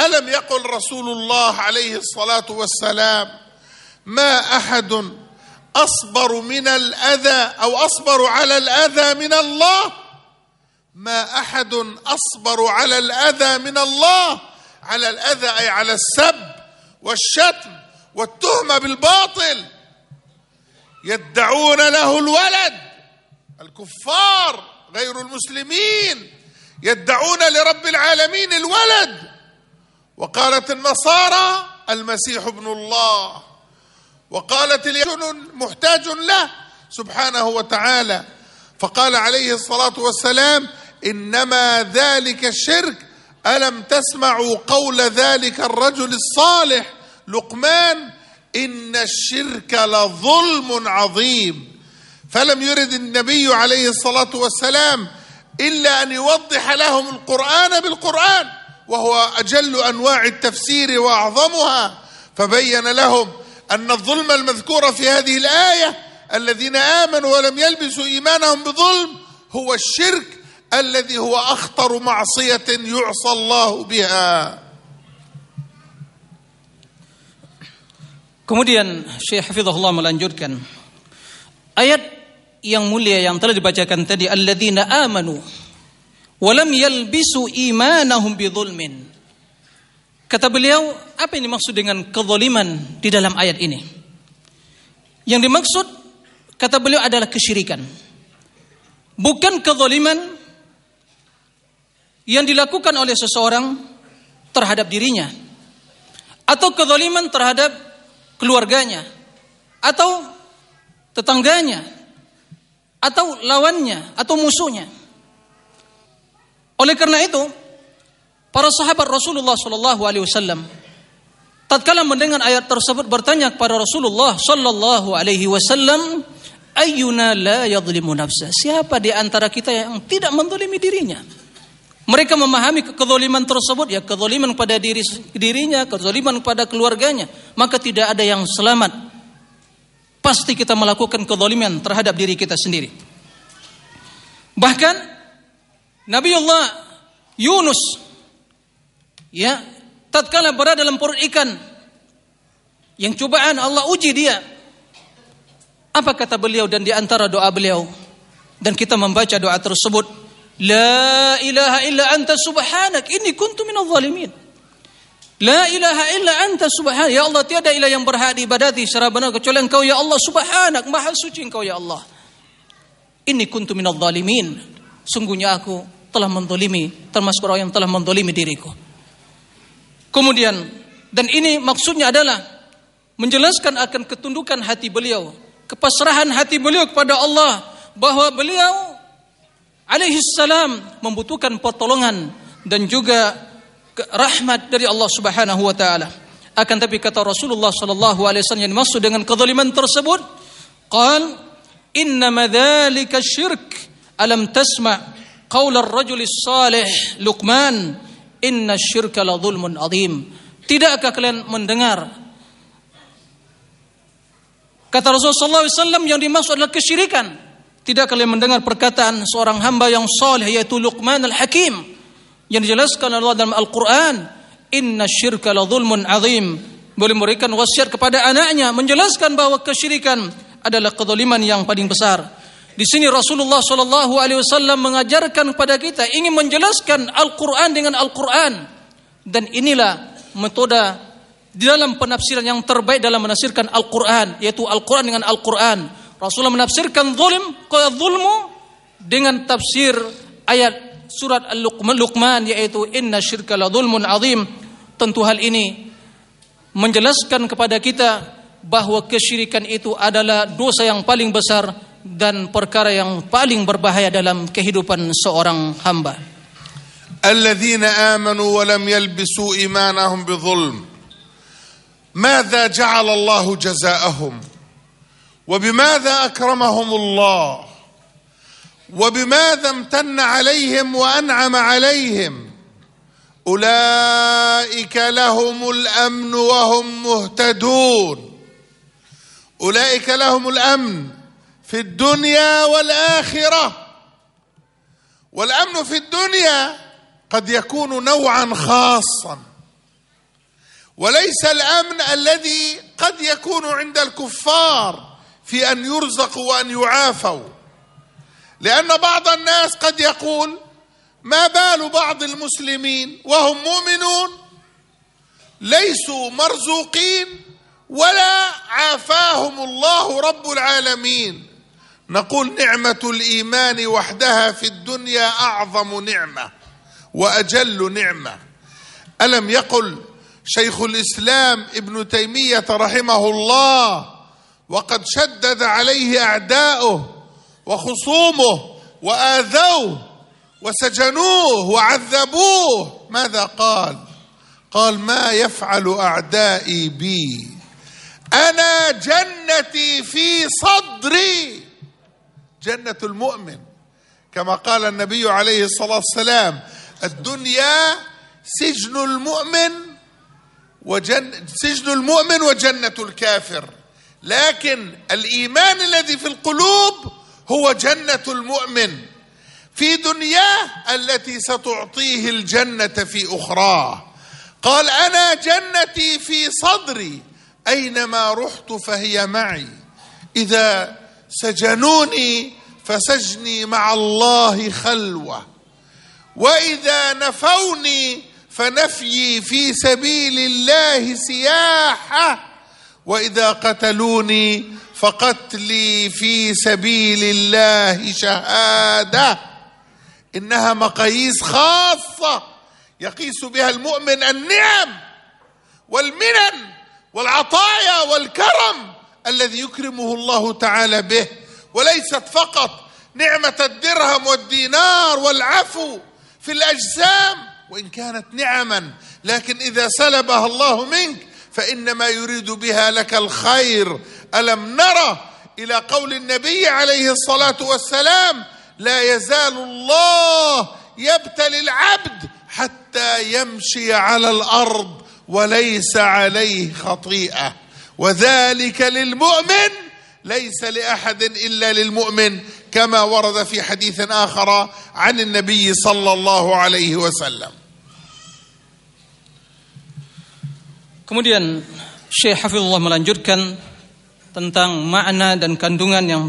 ألم يقل رسول الله عليه الصلاة والسلام ما أحد أصبر من الأذى أو أصبر على الأذى من الله؟ ما أحد أصبر على الأذى من الله؟ على الأذى أي على السب والشتم والتهمة بالباطل. يدعون له الولد الكفار غير المسلمين. يدعون لرب العالمين الولد. وقالت النصارى المسيح ابن الله. وقالت اليهود محتاج له سبحانه وتعالى. فقال عليه الصلاة والسلام إنما ذلك الشرك ألم تسمعوا قول ذلك الرجل الصالح لقمان؟ إن الشرك لظلم عظيم. فلم يرد النبي عليه الصلاة والسلام إلا أن يوضح لهم القرآن بالقرآن. وهو أجل أنواع التفسير وأعظمها فبين لهم أن الظلم المذكور في هذه الآية الذين آمنوا ولم يلبسوا إيمانهم بظلم هو الشرك الذي هو أخطر معصية يعصى الله بها. Kemudian Syekh Hafizahullah melanjutkan ayat yang mulia yang telah dibacakan tadi alladzina amanu walam yalbisu imanahum bidzulmin. Kata beliau, apa yang dimaksud dengan kezaliman di dalam ayat ini? Yang dimaksud kata beliau adalah kesyirikan. Bukan kezaliman yang dilakukan oleh seseorang terhadap dirinya atau kezaliman terhadap keluarganya atau tetangganya atau lawannya atau musuhnya. Oleh karena itu, para sahabat Rasulullah Shallallahu Alaihi Wasallam tatkala mendengar ayat tersebut bertanya kepada Rasulullah Shallallahu Alaihi Wasallam, Ayuna la yadlimu nafsa. Siapa di antara kita yang tidak mendolimi dirinya? Mereka memahami kezaliman tersebut ya kezaliman pada diri dirinya, kezaliman pada keluarganya, maka tidak ada yang selamat. Pasti kita melakukan kezaliman terhadap diri kita sendiri. Bahkan Nabiullah Yunus ya tatkala berada dalam perut ikan yang cobaan Allah uji dia. Apa kata beliau dan di antara doa beliau dan kita membaca doa tersebut La ilaha illa anta subhanak inni kuntu minal zalimin. La ilaha illa anta subhanak. Ya Allah tiada ilah yang berhak diibadati secara benar kecuali Engkau ya Allah subhanak. Maha suci Engkau ya Allah. Inni kuntu minal zalimin. Sungguhnya aku telah mendolimi termasuk orang yang telah mendolimi diriku. Kemudian dan ini maksudnya adalah menjelaskan akan ketundukan hati beliau, kepasrahan hati beliau kepada Allah bahwa beliau alaihi salam membutuhkan pertolongan dan juga rahmat dari Allah Subhanahu wa taala. Akan tapi kata Rasulullah sallallahu alaihi wasallam yang dimaksud dengan kezaliman tersebut, qal inna dzalika syirk alam tasma Tidakkah kalian mendengar kata Rasulullah SAW yang dimaksud adalah kesyirikan tidak kalian mendengar perkataan seorang hamba yang saleh yaitu Luqman al-Hakim yang dijelaskan Allah dalam Al-Qur'an, "Inna syirka la zulmun azim." Boleh memberikan wasiat kepada anaknya menjelaskan bahwa kesyirikan adalah kezaliman yang paling besar. Di sini Rasulullah Shallallahu Alaihi Wasallam mengajarkan kepada kita ingin menjelaskan Al-Quran dengan Al-Quran dan inilah metode di dalam penafsiran yang terbaik dalam menafsirkan Al-Quran yaitu Al-Quran dengan Al-Quran Rasulullah menafsirkan zulim zulmu dengan tafsir ayat surat Al-Luqman yaitu inna syirka la zulmun azim. Tentu hal ini menjelaskan kepada kita bahwa kesyirikan itu adalah dosa yang paling besar dan perkara yang paling berbahaya dalam kehidupan seorang hamba. الذين آمنوا ولم يلبسوا إيمانهم بظلم ماذا جعل الله جزاءهم؟ وبماذا أكرمهم الله؟ وبماذا امتن عليهم وأنعم عليهم؟ أولئك لهم الأمن وهم مهتدون. أولئك لهم الأمن. في الدنيا والآخرة. والأمن في الدنيا قد يكون نوعا خاصا. وليس الأمن الذي قد يكون عند الكفار في أن يرزقوا وأن يعافوا. لأن بعض الناس قد يقول ما بال بعض المسلمين وهم مؤمنون ليسوا مرزوقين ولا عافاهم الله رب العالمين. نقول نعمة الإيمان وحدها في الدنيا أعظم نعمة وأجل نعمة. ألم يقل شيخ الإسلام ابن تيمية رحمه الله وقد شدد عليه أعداؤه وخصومه وآذوه وسجنوه وعذبوه. ماذا قال؟ قال ما يفعل أعدائي بي؟ أنا جنتي في صدري. جنة المؤمن. كما قال النبي عليه الصلاة والسلام الدنيا سجن المؤمن وجن سجن المؤمن وجنة الكافر. لكن الإيمان الذي في القلوب هو جنة المؤمن. في دنياه التي ستعطيه الجنة في أخراه. قال أنا جنتي في صدري. أينما رحت فهي معي. إذا سجنوني فسجني مع الله خلوة. وإذا نفوني فنفيي في سبيل الله سياحة. وإذا قتلوني فقتلي في سبيل الله شهادة. إنها مقاييس خاصة يقيس بها المؤمن النعم والمنن والعطايا والكرم الذي يكرمه الله تعالى به. وليست فقط نعمة الدرهم والدينار والعفو في الأجسام وإن كانت نعما لكن إذا سلبها الله منك فإنما يريد بها لك الخير. ألم نرى إلى قول النبي عليه الصلاة والسلام لا يزال الله يبتلي العبد حتى يمشي على الأرض وليس عليه خطيئة وذلك للمؤمن ليس لاحد الا للمؤمن كما ورد في حديث اخر عن النبي صلى الله عليه وسلم Kemudian Syekh Hafizullah melanjutkan tentang makna dan kandungan yang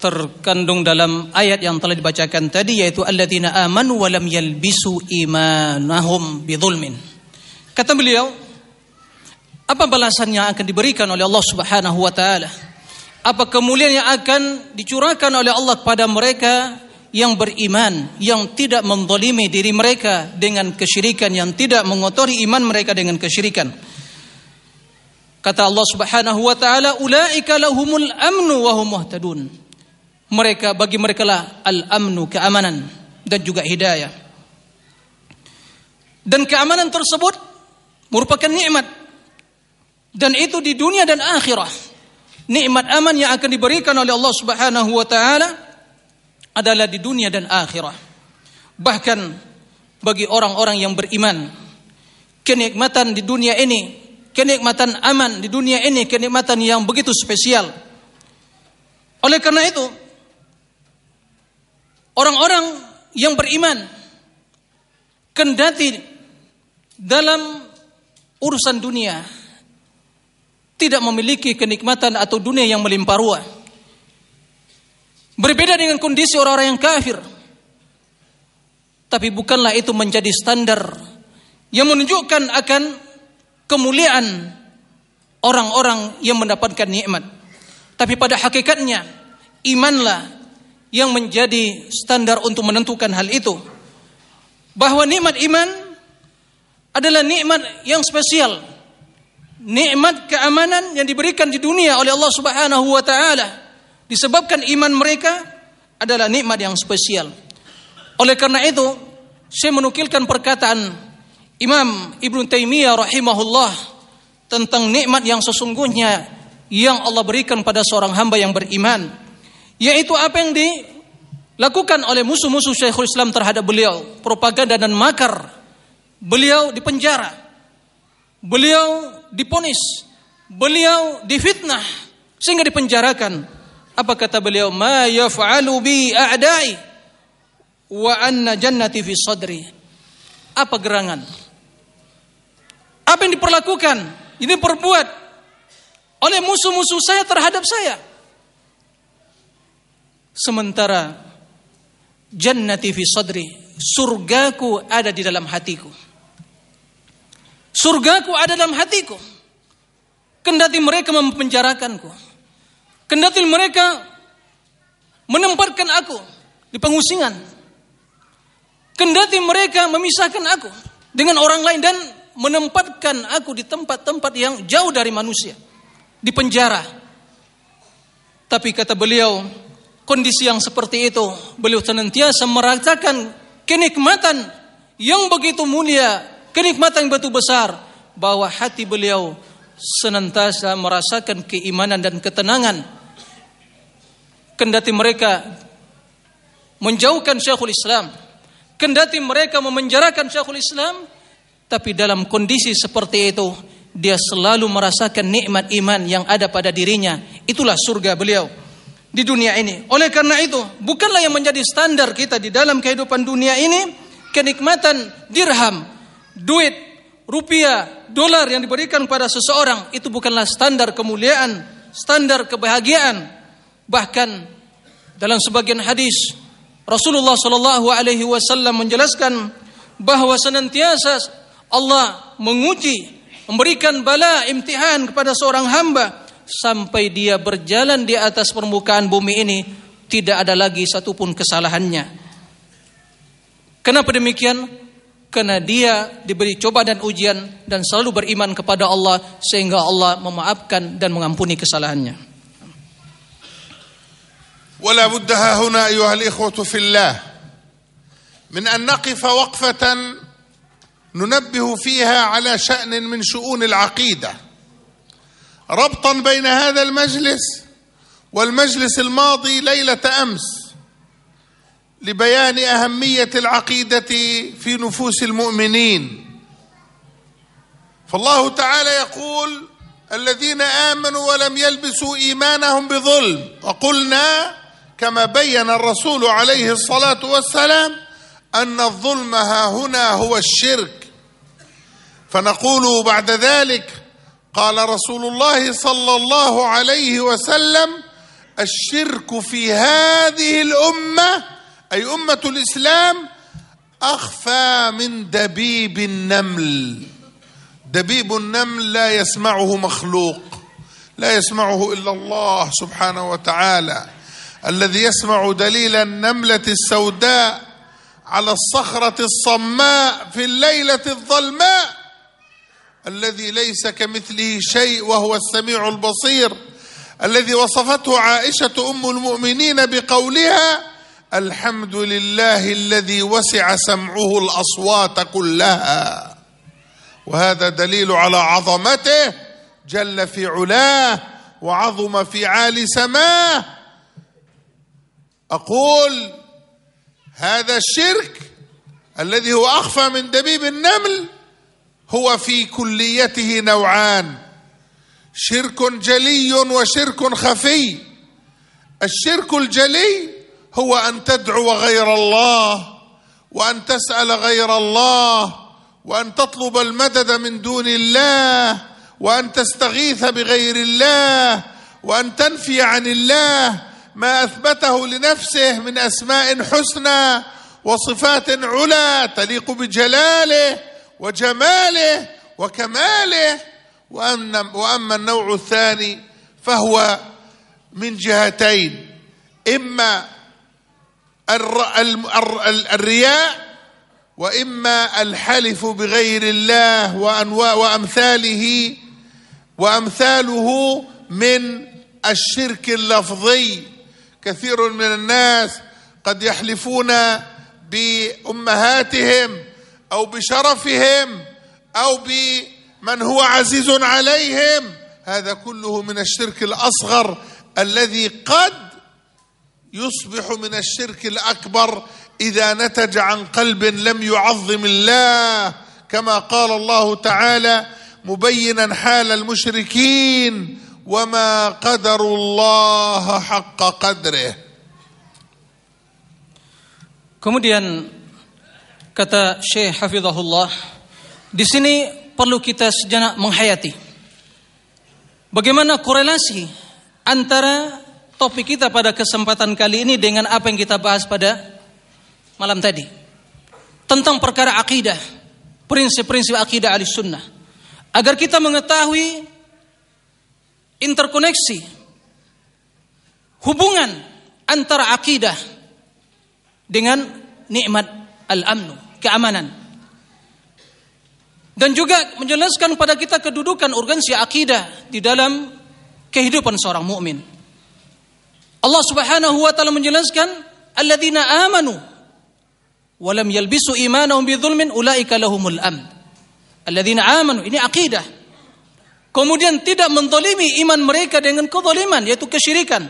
terkandung dalam ayat yang telah dibacakan tadi yaitu alladzina amanu wa lam yalbisu imanahum bidzulmin. Kata beliau, apa balasan yang akan diberikan oleh Allah Subhanahu wa taala? Apa kemuliaan yang akan dicurahkan oleh Allah kepada mereka yang beriman, yang tidak menzalimi diri mereka dengan kesyirikan, yang tidak mengotori iman mereka dengan kesyirikan. Kata Allah Subhanahu wa taala, "Ulaika lahumul amnu wa hum muhtadun." Mereka bagi mereka lah al-amnu, keamanan dan juga hidayah. Dan keamanan tersebut merupakan nikmat. Dan itu di dunia dan akhirah. Nikmat aman yang akan diberikan oleh Allah Subhanahu wa taala adalah di dunia dan akhirat. Bahkan bagi orang-orang yang beriman, kenikmatan di dunia ini, kenikmatan aman di dunia ini, kenikmatan yang begitu spesial. Oleh karena itu, orang-orang yang beriman kendati dalam urusan dunia tidak memiliki kenikmatan atau dunia yang melimpah ruah Berbeda dengan kondisi orang-orang yang kafir. Tapi bukanlah itu menjadi standar yang menunjukkan akan kemuliaan orang-orang yang mendapatkan nikmat. Tapi pada hakikatnya imanlah yang menjadi standar untuk menentukan hal itu. Bahwa nikmat iman adalah nikmat yang spesial. Nikmat keamanan yang diberikan di dunia oleh Allah Subhanahu wa taala Disebabkan iman mereka adalah nikmat yang spesial. Oleh karena itu, saya menukilkan perkataan Imam Ibn Taimiyah rahimahullah tentang nikmat yang sesungguhnya yang Allah berikan pada seorang hamba yang beriman, yaitu apa yang dilakukan oleh musuh-musuh Syekhul Islam terhadap beliau, propaganda dan makar. Beliau dipenjara, beliau diponis, beliau difitnah sehingga dipenjarakan apa kata beliau? Ma yaf'alu bi a'dai wa anna jannati fi sadri. Apa gerangan? Apa yang diperlakukan, ini perbuat oleh musuh-musuh saya terhadap saya. Sementara jannati fi sadri, surgaku ada di dalam hatiku. Surgaku ada dalam hatiku. Kendati mereka mempenjarakanku. Kendati mereka menempatkan aku di pengusingan. Kendati mereka memisahkan aku dengan orang lain dan menempatkan aku di tempat-tempat yang jauh dari manusia, di penjara. Tapi kata beliau, kondisi yang seperti itu, beliau senantiasa merasakan kenikmatan yang begitu mulia, kenikmatan begitu besar, bahwa hati beliau senantiasa merasakan keimanan dan ketenangan. Kendati mereka menjauhkan Syekhul Islam, kendati mereka memenjarakan Syekhul Islam, tapi dalam kondisi seperti itu dia selalu merasakan nikmat iman yang ada pada dirinya. Itulah surga beliau di dunia ini. Oleh karena itu, bukanlah yang menjadi standar kita di dalam kehidupan dunia ini kenikmatan dirham, duit, rupiah, dolar yang diberikan pada seseorang itu bukanlah standar kemuliaan, standar kebahagiaan. Bahkan dalam sebagian hadis Rasulullah Shallallahu Alaihi Wasallam menjelaskan bahwa senantiasa Allah menguji, memberikan bala imtihan kepada seorang hamba sampai dia berjalan di atas permukaan bumi ini tidak ada lagi satupun kesalahannya. Kenapa demikian? Karena dia diberi coba dan ujian dan selalu beriman kepada Allah sehingga Allah memaafkan dan mengampuni kesalahannya. ولا بد ها هنا ايها الاخوه في الله من ان نقف وقفه ننبه فيها على شأن من شؤون العقيدة ربطا بين هذا المجلس والمجلس الماضي ليلة أمس لبيان أهمية العقيدة في نفوس المؤمنين. فالله تعالى يقول الذين آمنوا ولم يلبسوا إيمانهم بظلم. وقلنا كما بين الرسول عليه الصلاة والسلام أن الظلم ها هنا هو الشرك. فنقول بعد ذلك قال رسول الله صلى الله عليه وسلم الشرك في هذه الأمة أي أمة الإسلام أخفى من دبيب النمل. دبيب النمل لا يسمعه مخلوق لا يسمعه إلا الله سبحانه وتعالى. الذي يسمع دليل النملة السوداء على الصخرة الصماء في الليلة الظلماء. الذي ليس كمثله شيء وهو السميع البصير. الذي وصفته عائشة أم المؤمنين بقولها الحمد لله الذي وسع سمعه الأصوات كلها. وهذا دليل على عظمته جل في علاه وعظم في عالي سماه. أقول هذا الشرك الذي هو أخفى من دبيب النمل هو في كليته نوعان. شرك جلي وشرك خفي. الشرك الجلي هو أن تدعو غير الله وأن تسأل غير الله وأن تطلب المدد من دون الله وأن تستغيث بغير الله وأن تنفي عن الله ما أثبته لنفسه من أسماء حسنى وصفات علا تليق بجلاله وجماله وكماله. وأما النوع الثاني فهو من جهتين إما الرياء وإما الحلف بغير الله وأمثاله وأمثاله من الشرك اللفظي. كثير من الناس قد يحلفون بأمهاتهم أو بشرفهم أو بمن هو عزيز عليهم. هذا كله من الشرك الأصغر الذي قد يصبح من الشرك الأكبر إذا نتج عن قلب لم يعظم الله كما قال الله تعالى مبينا حال المشركين وما قدروا الله حق قدره Kemudian kata Syekh Hafizahullah, di sini perlu kita sejenak menghayati. Bagaimana korelasi antara topik kita pada kesempatan kali ini dengan apa yang kita bahas pada malam tadi. Tentang perkara akidah, prinsip-prinsip akidah ahli sunnah. Agar kita mengetahui interkoneksi hubungan antara akidah dengan nikmat al-amnu, keamanan. Dan juga menjelaskan pada kita kedudukan urgensi akidah di dalam kehidupan seorang mukmin. Allah Subhanahu wa taala menjelaskan alladzina amanu wa lam yalbisu imanahum bidzulmin ulaika lahumul amn. Alladzina amanu ini akidah. Kemudian tidak mendolimi iman mereka dengan kezaliman yaitu kesyirikan.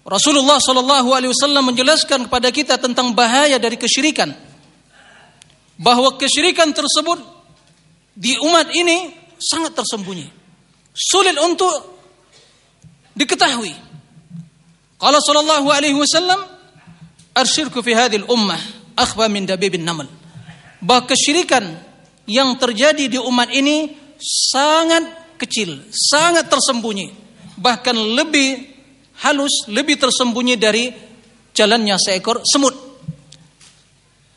Rasulullah Shallallahu Alaihi Wasallam menjelaskan kepada kita tentang bahaya dari kesyirikan, bahwa kesyirikan tersebut di umat ini sangat tersembunyi, sulit untuk diketahui. Kalau Shallallahu Alaihi Wasallam, arsyirku fi hadil ummah akhba min dabibin namal. Bahwa kesyirikan yang terjadi di umat ini sangat kecil, sangat tersembunyi, bahkan lebih halus, lebih tersembunyi dari jalannya seekor semut.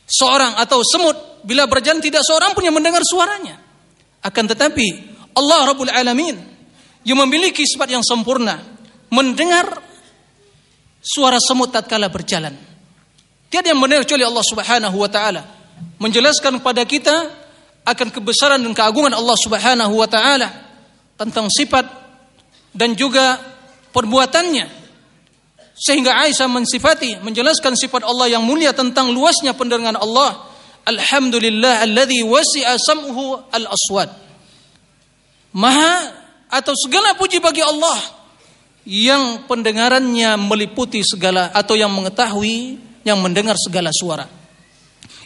Seorang atau semut bila berjalan tidak seorang pun yang mendengar suaranya. Akan tetapi Allah Rabbul Alamin yang memiliki sifat yang sempurna mendengar suara semut tatkala berjalan. Tiada yang mendengar kecuali Allah Subhanahu wa taala menjelaskan kepada kita akan kebesaran dan keagungan Allah Subhanahu wa taala tentang sifat dan juga perbuatannya. Sehingga Aisyah mensifati menjelaskan sifat Allah yang mulia tentang luasnya pendengaran Allah. Alhamdulillah alladzi wasi'a sam'uhu al-aswad. Maha atau segala puji bagi Allah yang pendengarannya meliputi segala atau yang mengetahui yang mendengar segala suara.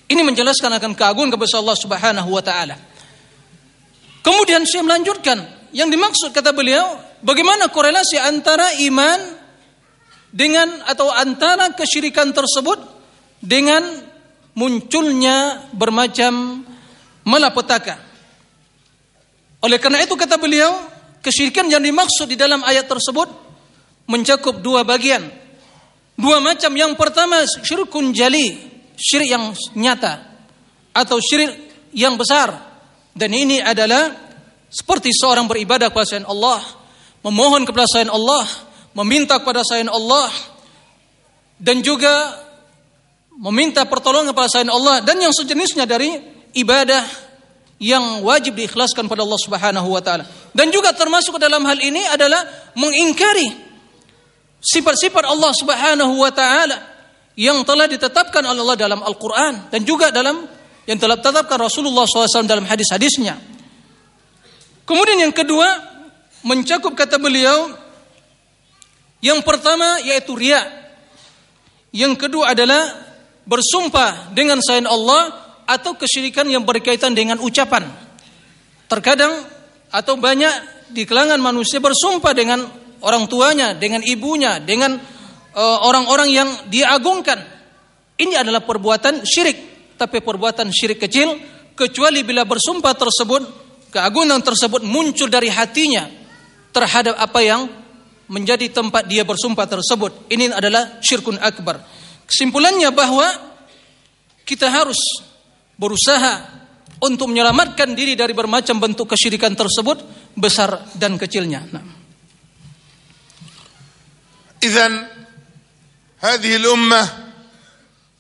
Ini menjelaskan akan keagungan kebesaran Allah Subhanahu wa taala. Kemudian saya melanjutkan, yang dimaksud kata beliau, bagaimana korelasi antara iman dengan atau antara kesyirikan tersebut dengan munculnya bermacam malapetaka. Oleh karena itu kata beliau, kesyirikan yang dimaksud di dalam ayat tersebut mencakup dua bagian. Dua macam. Yang pertama syirkun jali, syirik yang nyata atau syirik yang besar dan ini adalah seperti seorang beribadah kepada selain Allah memohon kepada selain Allah meminta kepada selain Allah dan juga meminta pertolongan kepada selain Allah dan yang sejenisnya dari ibadah yang wajib diikhlaskan pada Allah Subhanahu wa taala. Dan juga termasuk dalam hal ini adalah mengingkari sifat-sifat Allah Subhanahu wa taala yang telah ditetapkan oleh Allah dalam Al-Quran dan juga dalam yang telah ditetapkan Rasulullah SAW dalam hadis-hadisnya. Kemudian yang kedua mencakup kata beliau yang pertama yaitu ria. Yang kedua adalah bersumpah dengan selain Allah atau kesyirikan yang berkaitan dengan ucapan. Terkadang atau banyak di kalangan manusia bersumpah dengan orang tuanya, dengan ibunya, dengan Eh, orang-orang yang diagungkan. Ini adalah perbuatan syirik, tapi perbuatan syirik kecil kecuali bila bersumpah tersebut keagungan tersebut muncul dari hatinya terhadap apa yang menjadi tempat dia bersumpah tersebut. Ini adalah syirkun akbar. Kesimpulannya bahwa kita harus berusaha untuk menyelamatkan diri dari bermacam bentuk kesyirikan tersebut besar dan kecilnya. Nah. هذه الأمة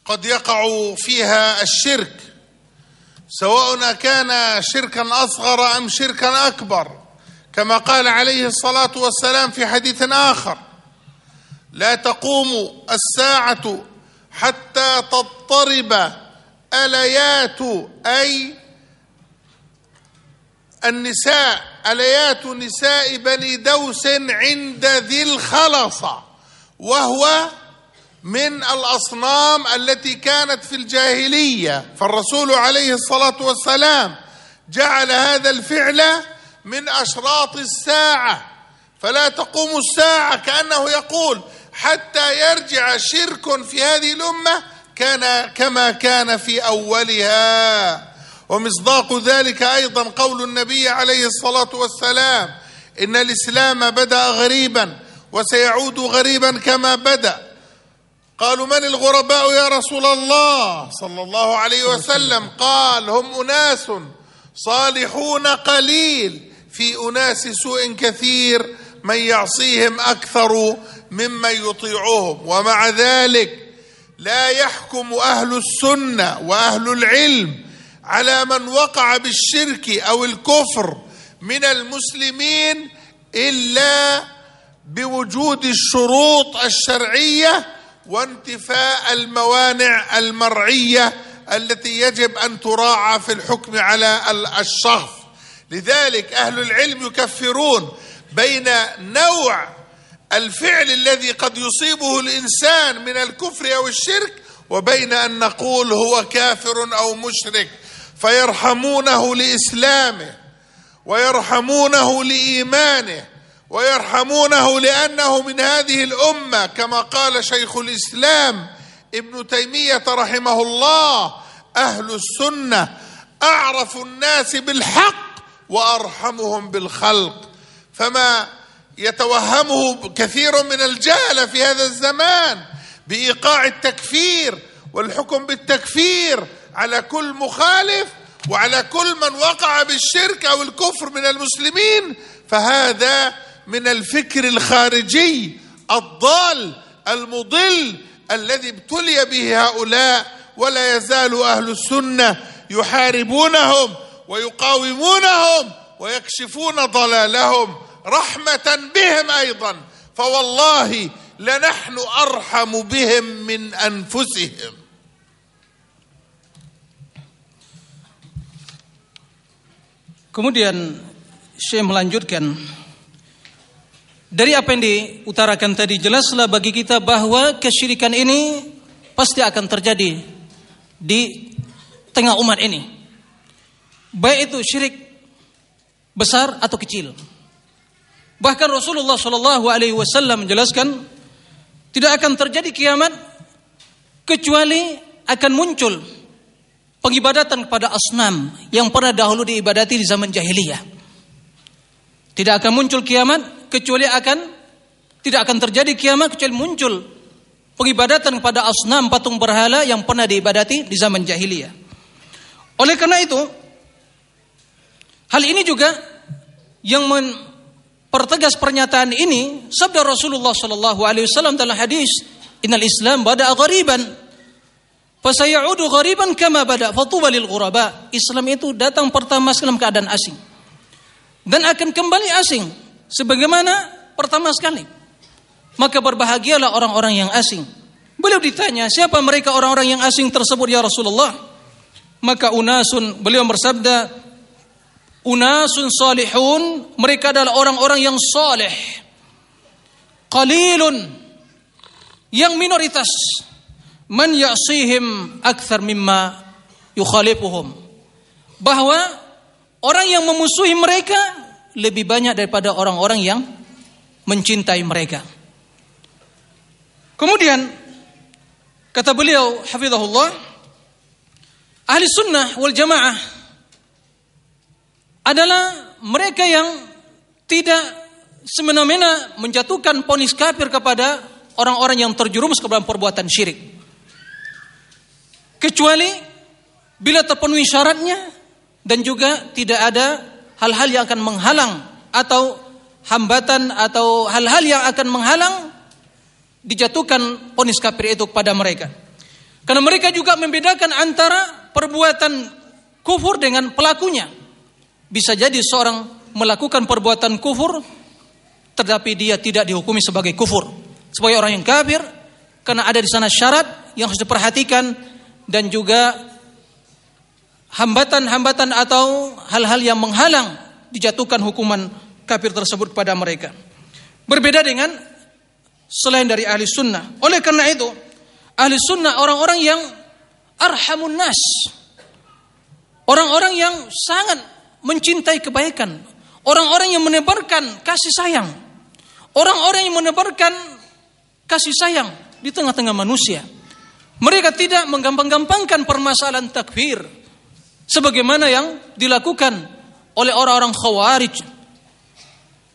قد يقع فيها الشرك سواء كان شركا أصغر أم شركا أكبر كما قال عليه الصلاة والسلام في حديث آخر لا تقوم الساعة حتى تضطرب أليات أي النساء أليات نساء بني دوس عند ذي الخلصة. وهو من الأصنام التي كانت في الجاهلية. فالرسول عليه الصلاة والسلام جعل هذا الفعل من أشراط الساعة. فلا تقوم الساعة كأنه يقول حتى يرجع شرك في هذه الأمة كان كما كان في أولها. ومصداق ذلك أيضا قول النبي عليه الصلاة والسلام إن الإسلام بدأ غريبا. وسيعود غريبا كما بدأ. قالوا من الغرباء يا رسول الله؟ صلى الله عليه وسلم. قال هم أناس صالحون قليل. في أناس سوء كثير من يعصيهم أكثر ممن يطيعهم ومع ذلك لا يحكم أهل السنة وأهل العلم على من وقع بالشرك أو الكفر من المسلمين إلا بوجود الشروط الشرعية وانتفاء الموانع المرعية التي يجب أن تراعى في الحكم على الشخص. لذلك أهل العلم يكفرون بين نوع الفعل الذي قد يصيبه الإنسان من الكفر أو الشرك وبين أن نقول هو كافر أو مشرك. فيرحمونه لإسلامه ويرحمونه لإيمانه ويرحمونه لأنه من هذه الأمة كما قال شيخ الإسلام ابن تيمية رحمه الله أهل السنة أعرف الناس بالحق وأرحمهم بالخلق. فما يتوهمه كثير من الجهله في هذا الزمان بإيقاع التكفير والحكم بالتكفير على كل مخالف وعلى كل من وقع بالشرك أو الكفر من المسلمين فهذا من الفكر الخارجي الضال المضل الذي ابتلي به هؤلاء ولا يزال أهل السنة يحاربونهم ويقاومونهم ويكشفون ضلالهم رحمة بهم أيضا فوالله لنحن أرحم بهم من أنفسهم. Kemudian Syekh melanjutkan dari apa yang diutarakan tadi jelaslah bagi kita bahwa kesyirikan ini pasti akan terjadi di tengah umat ini. Baik itu syirik besar atau kecil. Bahkan Rasulullah Shallallahu Alaihi Wasallam menjelaskan tidak akan terjadi kiamat kecuali akan muncul pengibadatan kepada asnam yang pernah dahulu diibadati di zaman jahiliyah. Tidak akan muncul kiamat kecuali akan tidak akan terjadi kiamat kecuali muncul pengibadatan kepada asnam patung berhala yang pernah diibadati di zaman jahiliyah. Oleh karena itu, hal ini juga yang mempertegas pernyataan ini sabda Rasulullah Shallallahu Alaihi Wasallam dalam hadis Innal Islam bada ghariban Fasayaudu ghariban kama bada fatuba lil ghuraba. Islam itu datang pertama dalam keadaan asing. Dan akan kembali asing sebagaimana pertama sekali. Maka berbahagialah orang-orang yang asing. Beliau ditanya, siapa mereka orang-orang yang asing tersebut ya Rasulullah? Maka unasun, beliau bersabda, unasun salihun, mereka adalah orang-orang yang saleh. Qalilun, yang minoritas man ya'sihim akthar mimma yukhalifuhum bahwa orang yang memusuhi mereka lebih banyak daripada orang-orang yang mencintai mereka. Kemudian kata beliau hafizahullah ahli sunnah wal jamaah adalah mereka yang tidak semena-mena menjatuhkan ponis kafir kepada orang-orang yang terjerumus ke dalam perbuatan syirik. Kecuali bila terpenuhi syaratnya dan juga tidak ada hal-hal yang akan menghalang atau hambatan atau hal-hal yang akan menghalang dijatuhkan ponis kafir itu kepada mereka. Karena mereka juga membedakan antara perbuatan kufur dengan pelakunya. Bisa jadi seorang melakukan perbuatan kufur tetapi dia tidak dihukumi sebagai kufur, sebagai orang yang kafir karena ada di sana syarat yang harus diperhatikan dan juga hambatan-hambatan atau hal-hal yang menghalang dijatuhkan hukuman kafir tersebut kepada mereka. Berbeda dengan selain dari ahli sunnah. Oleh karena itu, ahli sunnah orang-orang yang arhamun nas. Orang-orang yang sangat mencintai kebaikan. Orang-orang yang menebarkan kasih sayang. Orang-orang yang menebarkan kasih sayang di tengah-tengah manusia. Mereka tidak menggampang-gampangkan permasalahan takfir. Sebagaimana yang dilakukan oleh orang-orang khawarij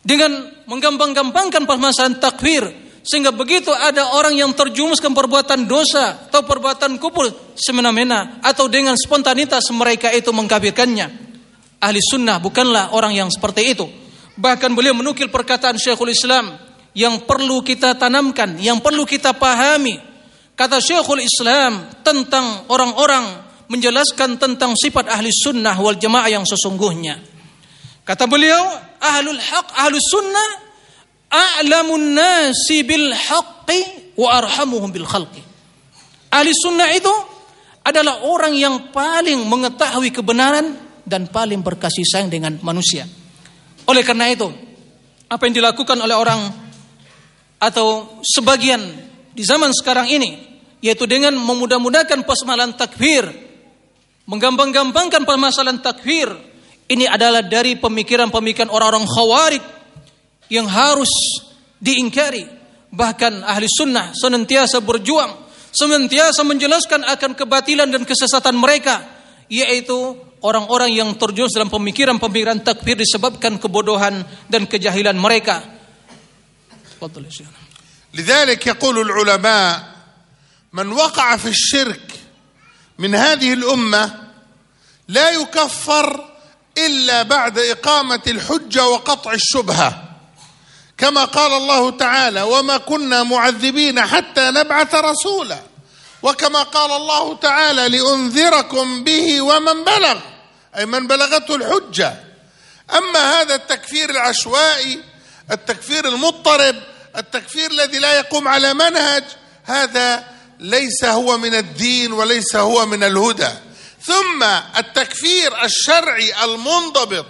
dengan menggampang-gampangkan permasalahan takfir sehingga begitu ada orang yang terjumuskan perbuatan dosa atau perbuatan kufur semena-mena atau dengan spontanitas mereka itu mengkafirkannya. Ahli sunnah bukanlah orang yang seperti itu. Bahkan beliau menukil perkataan Syekhul Islam yang perlu kita tanamkan, yang perlu kita pahami. Kata Syekhul Islam tentang orang-orang menjelaskan tentang sifat ahli sunnah wal jamaah yang sesungguhnya. Kata beliau, ahlul haq, ahlus sunnah a'lamun nasi bil haqqi wa arhamuhum bil khalqi. Ahli sunnah itu adalah orang yang paling mengetahui kebenaran dan paling berkasih sayang dengan manusia. Oleh karena itu, apa yang dilakukan oleh orang atau sebagian di zaman sekarang ini, yaitu dengan memudah-mudahkan permasalahan takfir, menggampang-gampangkan permasalahan takfir, ini adalah dari pemikiran-pemikiran orang-orang khawarij yang harus diingkari. Bahkan ahli sunnah senantiasa berjuang, senantiasa menjelaskan akan kebatilan dan kesesatan mereka, yaitu orang-orang yang terjerumus dalam pemikiran-pemikiran takfir disebabkan kebodohan dan kejahilan mereka. لذلك يقول العلماء من وقع في الشرك من هذه الأمة لا يكفر إلا بعد إقامة الحجة وقطع الشبهة. كما قال الله تعالى وما كنا معذبين حتى نبعث رسولا وكما قال الله تعالى لأنذركم به ومن بلغ أي من بلغته الحجة. أما هذا التكفير العشوائي التكفير المضطرب التكفير الذي لا يقوم على منهج هذا ليس هو من الدين وليس هو من الهدى. ثم التكفير الشرعي المنضبط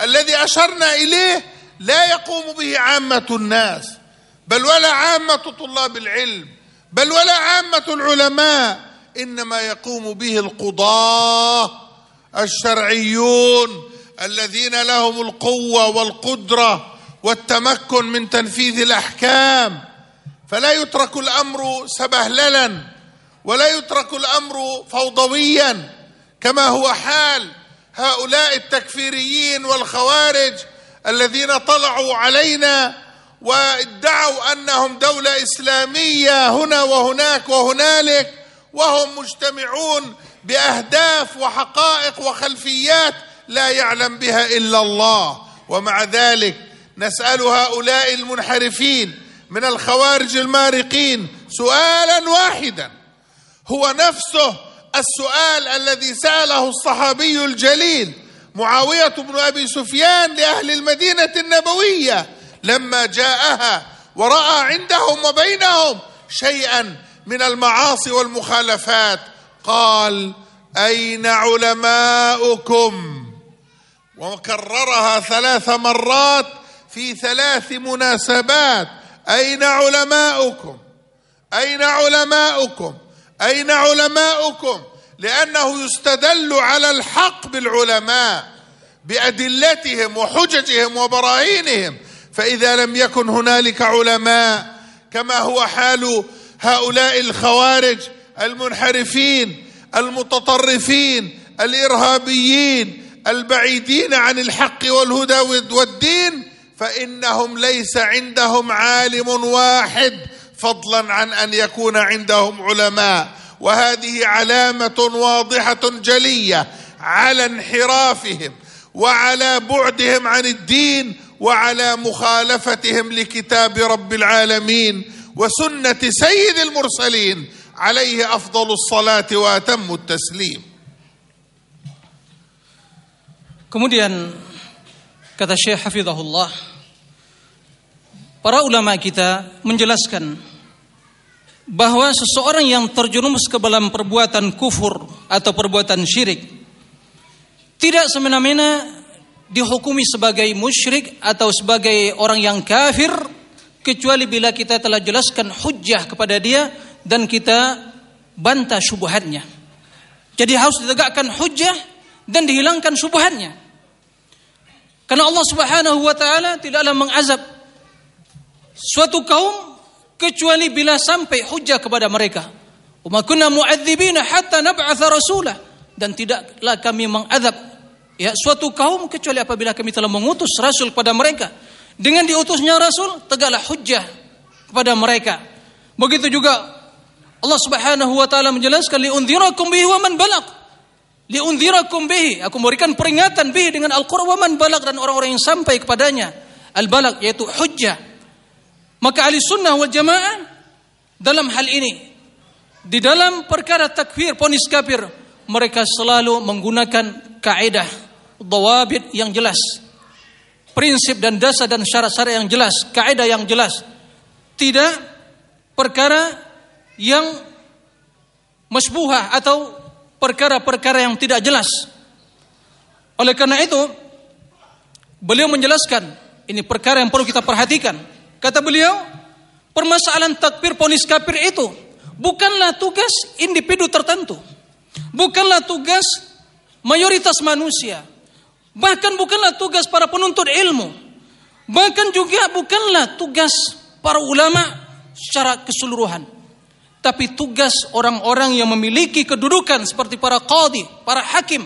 الذي أشرنا إليه لا يقوم به عامة الناس بل ولا عامة طلاب العلم بل ولا عامة العلماء إنما يقوم به القضاة الشرعيون الذين لهم القوة والقدرة والتمكن من تنفيذ الأحكام. فلا يترك الأمر سبهللا ولا يترك الأمر فوضويا كما هو حال هؤلاء التكفيريين والخوارج الذين طلعوا علينا وادعوا أنهم دولة إسلامية هنا وهناك وهنالك وهم مجتمعون بأهداف وحقائق وخلفيات لا يعلم بها إلا الله. ومع ذلك نسأل هؤلاء المنحرفين من الخوارج المارقين سؤالا واحدا. هو نفسه السؤال الذي سأله الصحابي الجليل معاوية بن أبي سفيان لأهل المدينة النبوية لما جاءها ورأى عندهم وبينهم شيئا من المعاصي والمخالفات. قال أين علماؤكم؟ وكررها ثلاث مرات في ثلاث مناسبات. أين علماؤكم؟ أين علماؤكم؟ أين علماؤكم؟ لأنه يستدل على الحق بالعلماء بأدلتهم وحججهم وبراهينهم. فإذا لم يكن هنالك علماء كما هو حال هؤلاء الخوارج المنحرفين المتطرفين الإرهابيين البعيدين عن الحق والهدى والدين فإنهم ليس عندهم عالم واحد فضلا عن أن يكون عندهم علماء. وهذه علامة واضحة جلية على انحرافهم وعلى بعدهم عن الدين وعلى مخالفتهم لكتاب رب العالمين وسنة سيد المرسلين عليه أفضل الصلاة وأتم التسليم. Kemudian kata Syekh Hafizahullah Para ulama kita menjelaskan bahwa seseorang yang terjerumus ke dalam perbuatan kufur atau perbuatan syirik tidak semena-mena dihukumi sebagai musyrik atau sebagai orang yang kafir kecuali bila kita telah jelaskan hujjah kepada dia dan kita bantah syubhatnya. Jadi harus ditegakkan hujjah dan dihilangkan syubhatnya. Karena Allah Subhanahu wa taala tidaklah mengazab suatu kaum kecuali bila sampai hujah kepada mereka. Wa kunna mu'adzibina hatta nab'atha rasulah. dan tidaklah kami mengadab ya suatu kaum kecuali apabila kami telah mengutus rasul kepada mereka. Dengan diutusnya rasul tegaklah hujjah kepada mereka. Begitu juga Allah Subhanahu wa taala menjelaskan liunzirakum bihi wa man balagh. Liunzirakum bihi, aku memberikan peringatan bihi dengan Al-Qur'an man balagh dan orang-orang yang sampai kepadanya. Al-balagh yaitu hujjah. Maka ahli sunnah wal jamaah dalam hal ini di dalam perkara takfir ponis kafir mereka selalu menggunakan kaidah dawabit yang jelas prinsip dan dasar dan syarat-syarat yang jelas kaidah yang jelas tidak perkara yang masbuhah atau perkara-perkara yang tidak jelas oleh karena itu beliau menjelaskan ini perkara yang perlu kita perhatikan kata beliau permasalahan takfir ponis kafir itu bukanlah tugas individu tertentu. Bukanlah tugas mayoritas manusia. Bahkan bukanlah tugas para penuntut ilmu. Bahkan juga bukanlah tugas para ulama secara keseluruhan. Tapi tugas orang-orang yang memiliki kedudukan seperti para qadi, para hakim.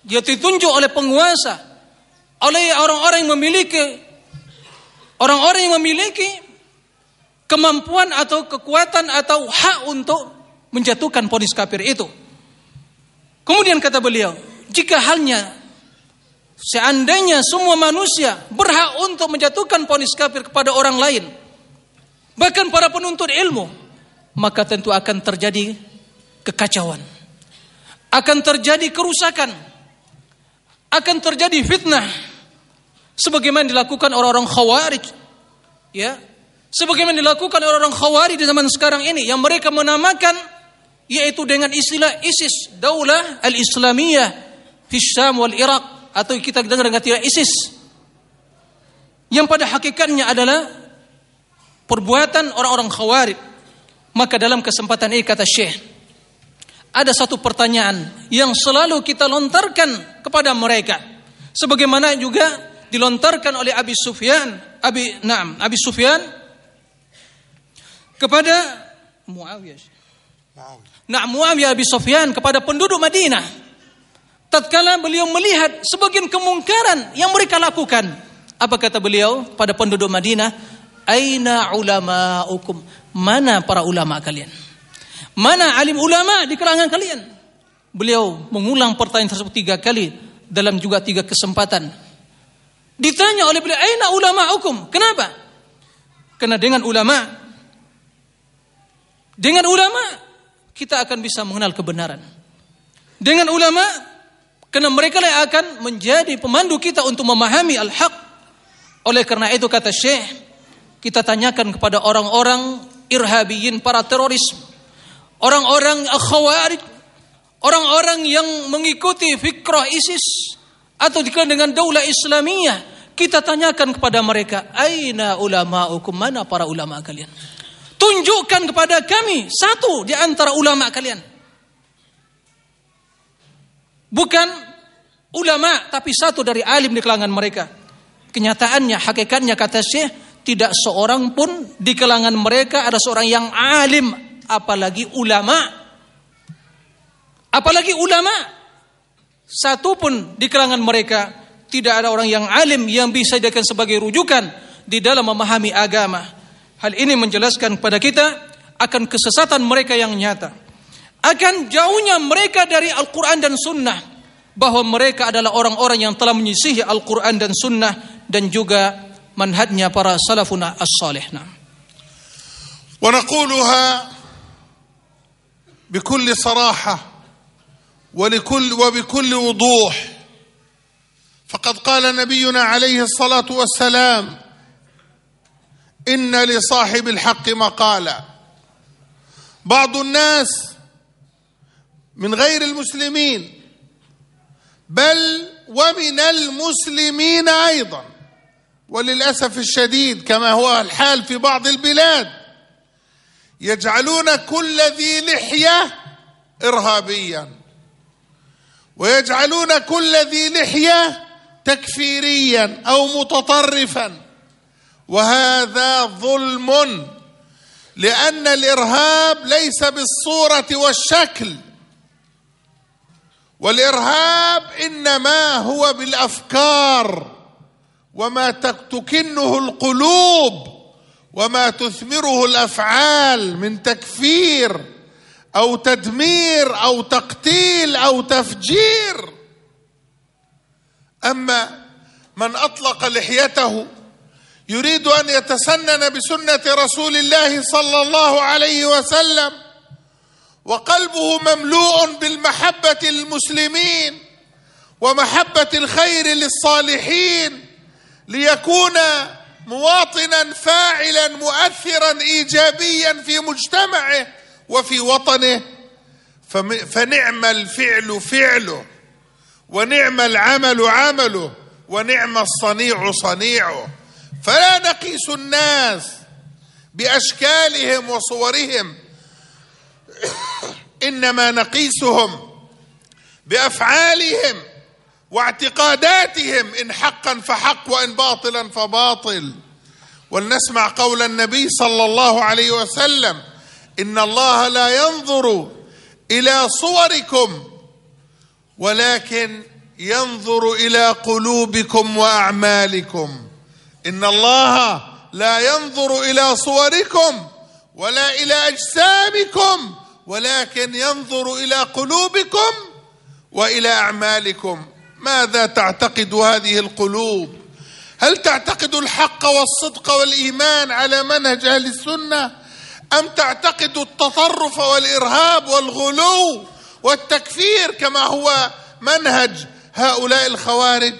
Dia ditunjuk oleh penguasa, oleh orang-orang yang memiliki orang-orang yang memiliki kemampuan atau kekuatan atau hak untuk menjatuhkan ponis kafir itu. Kemudian kata beliau, jika halnya seandainya semua manusia berhak untuk menjatuhkan ponis kafir kepada orang lain, bahkan para penuntut ilmu, maka tentu akan terjadi kekacauan. Akan terjadi kerusakan. Akan terjadi fitnah. Sebagaimana dilakukan orang-orang khawarij. Ya, Sebagaimana dilakukan oleh orang Khawari di zaman sekarang ini yang mereka menamakan yaitu dengan istilah ISIS, Daulah Al-Islamiyah fi Syam wal Iraq atau kita dengar dengan istilah ISIS. Yang pada hakikatnya adalah perbuatan orang-orang Khawari. Maka dalam kesempatan ini kata Syekh, ada satu pertanyaan yang selalu kita lontarkan kepada mereka. Sebagaimana juga dilontarkan oleh Abi Sufyan, Abi Naam, Abi Sufyan kepada Muawiyah. Nah Muawiyah bin Sufyan kepada penduduk Madinah. Tatkala beliau melihat sebagian kemungkaran yang mereka lakukan. Apa kata beliau pada penduduk Madinah? Aina ulama hukum? Mana para ulama kalian? Mana alim ulama di kalangan kalian? Beliau mengulang pertanyaan tersebut tiga kali dalam juga tiga kesempatan. Ditanya oleh beliau, Aina ulama hukum? Kenapa? Karena dengan ulama dengan ulama kita akan bisa mengenal kebenaran. Dengan ulama karena mereka yang akan menjadi pemandu kita untuk memahami al-haq. Oleh karena itu kata Syekh, kita tanyakan kepada orang-orang irhabiyin para teroris, orang-orang khawarij, orang-orang yang mengikuti fikrah ISIS atau dikenal dengan daulah Islamiyah, kita tanyakan kepada mereka, aina ulama hukum mana para ulama kalian? Tunjukkan kepada kami satu di antara ulama kalian. Bukan ulama, tapi satu dari alim di kalangan mereka. Kenyataannya, hakikatnya kata Syekh, tidak seorang pun di kalangan mereka ada seorang yang alim, apalagi ulama. Apalagi ulama. Satu pun di kalangan mereka tidak ada orang yang alim yang bisa dijadikan sebagai rujukan di dalam memahami agama. Hal ini menjelaskan kepada kita akan kesesatan mereka yang nyata. Akan jauhnya mereka dari Al-Quran dan Sunnah. Bahwa mereka adalah orang-orang yang telah menyisihi Al-Quran dan Sunnah. Dan juga manhajnya para salafuna as-salih. ونقولها بكل صراحة ولكل وبكل وضوح. فقد قال نبينا عليه الصلاة والسلام إن لصاحب الحق مقالا. بعض الناس من غير المسلمين بل ومن المسلمين أيضا. وللأسف الشديد كما هو الحال في بعض البلاد يجعلون كل ذي لحية ارهابيا ويجعلون كل ذي لحية تكفيريا أو متطرفا وهذا ظلم لأن الإرهاب ليس بالصورة والشكل والإرهاب إنما هو بالأفكار. وما تكنه القلوب وما تثمره الأفعال من تكفير أو تدمير أو تقتيل أو تفجير. أما من أطلق لحيته يريد أن يتسنن بسنة رسول الله صلى الله عليه وسلم وقلبه مملوء بالمحبة للمسلمين ومحبة الخير للصالحين ليكون مواطنا فاعلا مؤثرا ايجابيا في مجتمعه وفي وطنه. فنعم الفعل فعله ونعم العمل عمله ونعم الصنيع صنيعه. فلا نقيس الناس بأشكالهم وصورهم إنما نقيسهم بأفعالهم واعتقاداتهم إن حقا فحق وإن باطلا فباطل. ولنسمع قول النبي صلى الله عليه وسلم إن الله لا ينظر إلى صوركم ولكن ينظر إلى قلوبكم وأعمالكم. إن الله لا ينظر إلى صوركم ولا إلى أجسامكم ولكن ينظر إلى قلوبكم وإلى أعمالكم. ماذا تعتقد هذه القلوب؟ هل تعتقد الحق والصدق والإيمان على منهج أهل السنة؟ أم تعتقد التطرف والإرهاب والغلو والتكفير كما هو منهج هؤلاء الخوارج؟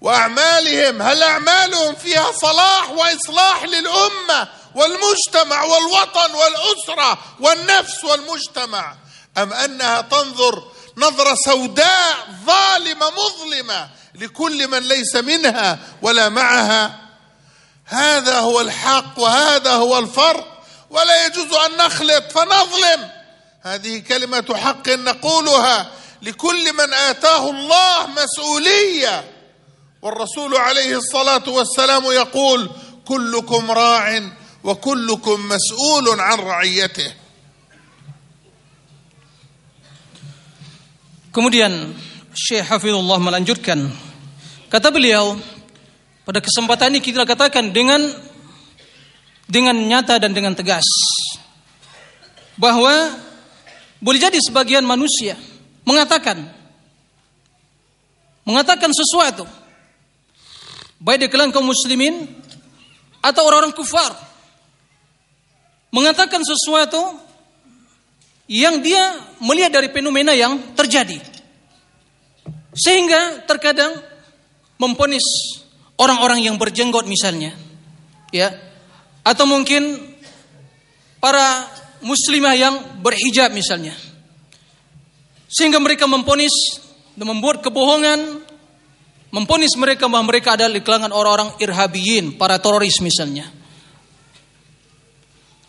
وأعمالهم هل أعمالهم فيها صلاح وإصلاح للأمة والمجتمع والوطن والأسرة والنفس والمجتمع؟ أم أنها تنظر نظرة سوداء ظالمة مظلمة لكل من ليس منها ولا معها. هذا هو الحق وهذا هو الفرق ولا يجوز أن نخلط فنظلم. هذه كلمة حق نقولها لكل من آتاه الله مسؤولية. والرسول عليه الصلاة والسلام يقول كلكم راع وكلكم مسؤول عن رعيته. Kemudian Syekh Hafizullah melanjutkan. Kata beliau pada kesempatan ini kita katakan dengan dengan nyata dan dengan tegas bahwa boleh jadi sebagian manusia mengatakan mengatakan sesuatu baik di kalangan kaum muslimin atau orang-orang kufar mengatakan sesuatu yang dia melihat dari fenomena yang terjadi. Sehingga terkadang memponis orang-orang yang berjenggot misalnya. Ya. Atau mungkin para muslimah yang berhijab misalnya. Sehingga mereka memponis dan membuat kebohongan memponis mereka bahwa mereka adalah di kalangan orang-orang irhabiyin, para teroris misalnya.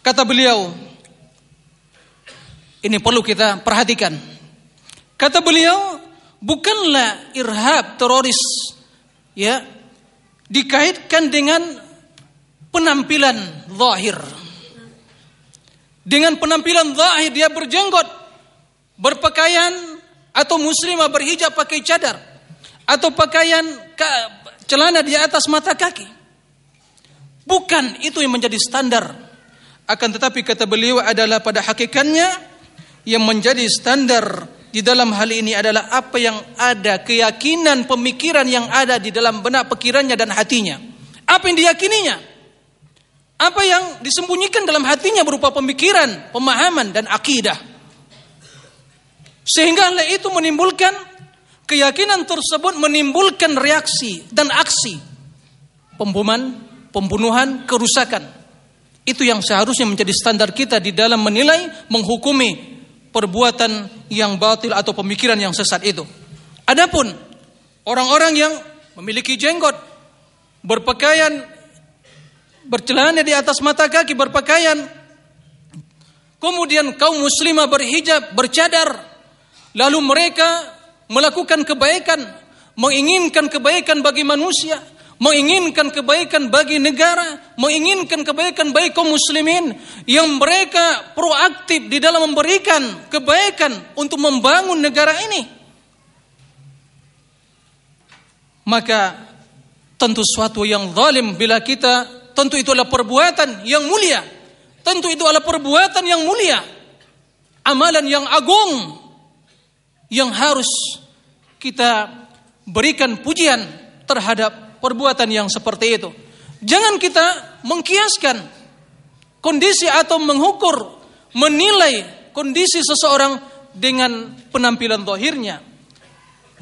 Kata beliau, ini perlu kita perhatikan. Kata beliau, bukanlah irhab teroris ya dikaitkan dengan penampilan zahir. Dengan penampilan zahir dia berjenggot, berpakaian atau muslimah berhijab pakai cadar atau pakaian celana di atas mata kaki. Bukan itu yang menjadi standar. Akan tetapi kata beliau adalah pada hakikatnya yang menjadi standar di dalam hal ini adalah apa yang ada, keyakinan, pemikiran yang ada di dalam benak pikirannya dan hatinya. Apa yang diyakininya? Apa yang disembunyikan dalam hatinya berupa pemikiran, pemahaman dan akidah. Sehingga hal itu menimbulkan keyakinan tersebut menimbulkan reaksi dan aksi pembunuhan, pembunuhan, kerusakan. Itu yang seharusnya menjadi standar kita di dalam menilai, menghukumi perbuatan yang batil atau pemikiran yang sesat itu. Adapun orang-orang yang memiliki jenggot, berpakaian bercelana di atas mata kaki, berpakaian kemudian kaum muslimah berhijab, bercadar, lalu mereka melakukan kebaikan, menginginkan kebaikan bagi manusia, menginginkan kebaikan bagi negara, menginginkan kebaikan bagi kaum muslimin yang mereka proaktif di dalam memberikan kebaikan untuk membangun negara ini. maka tentu suatu yang zalim bila kita tentu itu adalah perbuatan yang mulia. Tentu itu adalah perbuatan yang mulia. Amalan yang agung yang harus kita berikan pujian terhadap perbuatan yang seperti itu. Jangan kita mengkiaskan kondisi atau mengukur, menilai kondisi seseorang dengan penampilan zahirnya.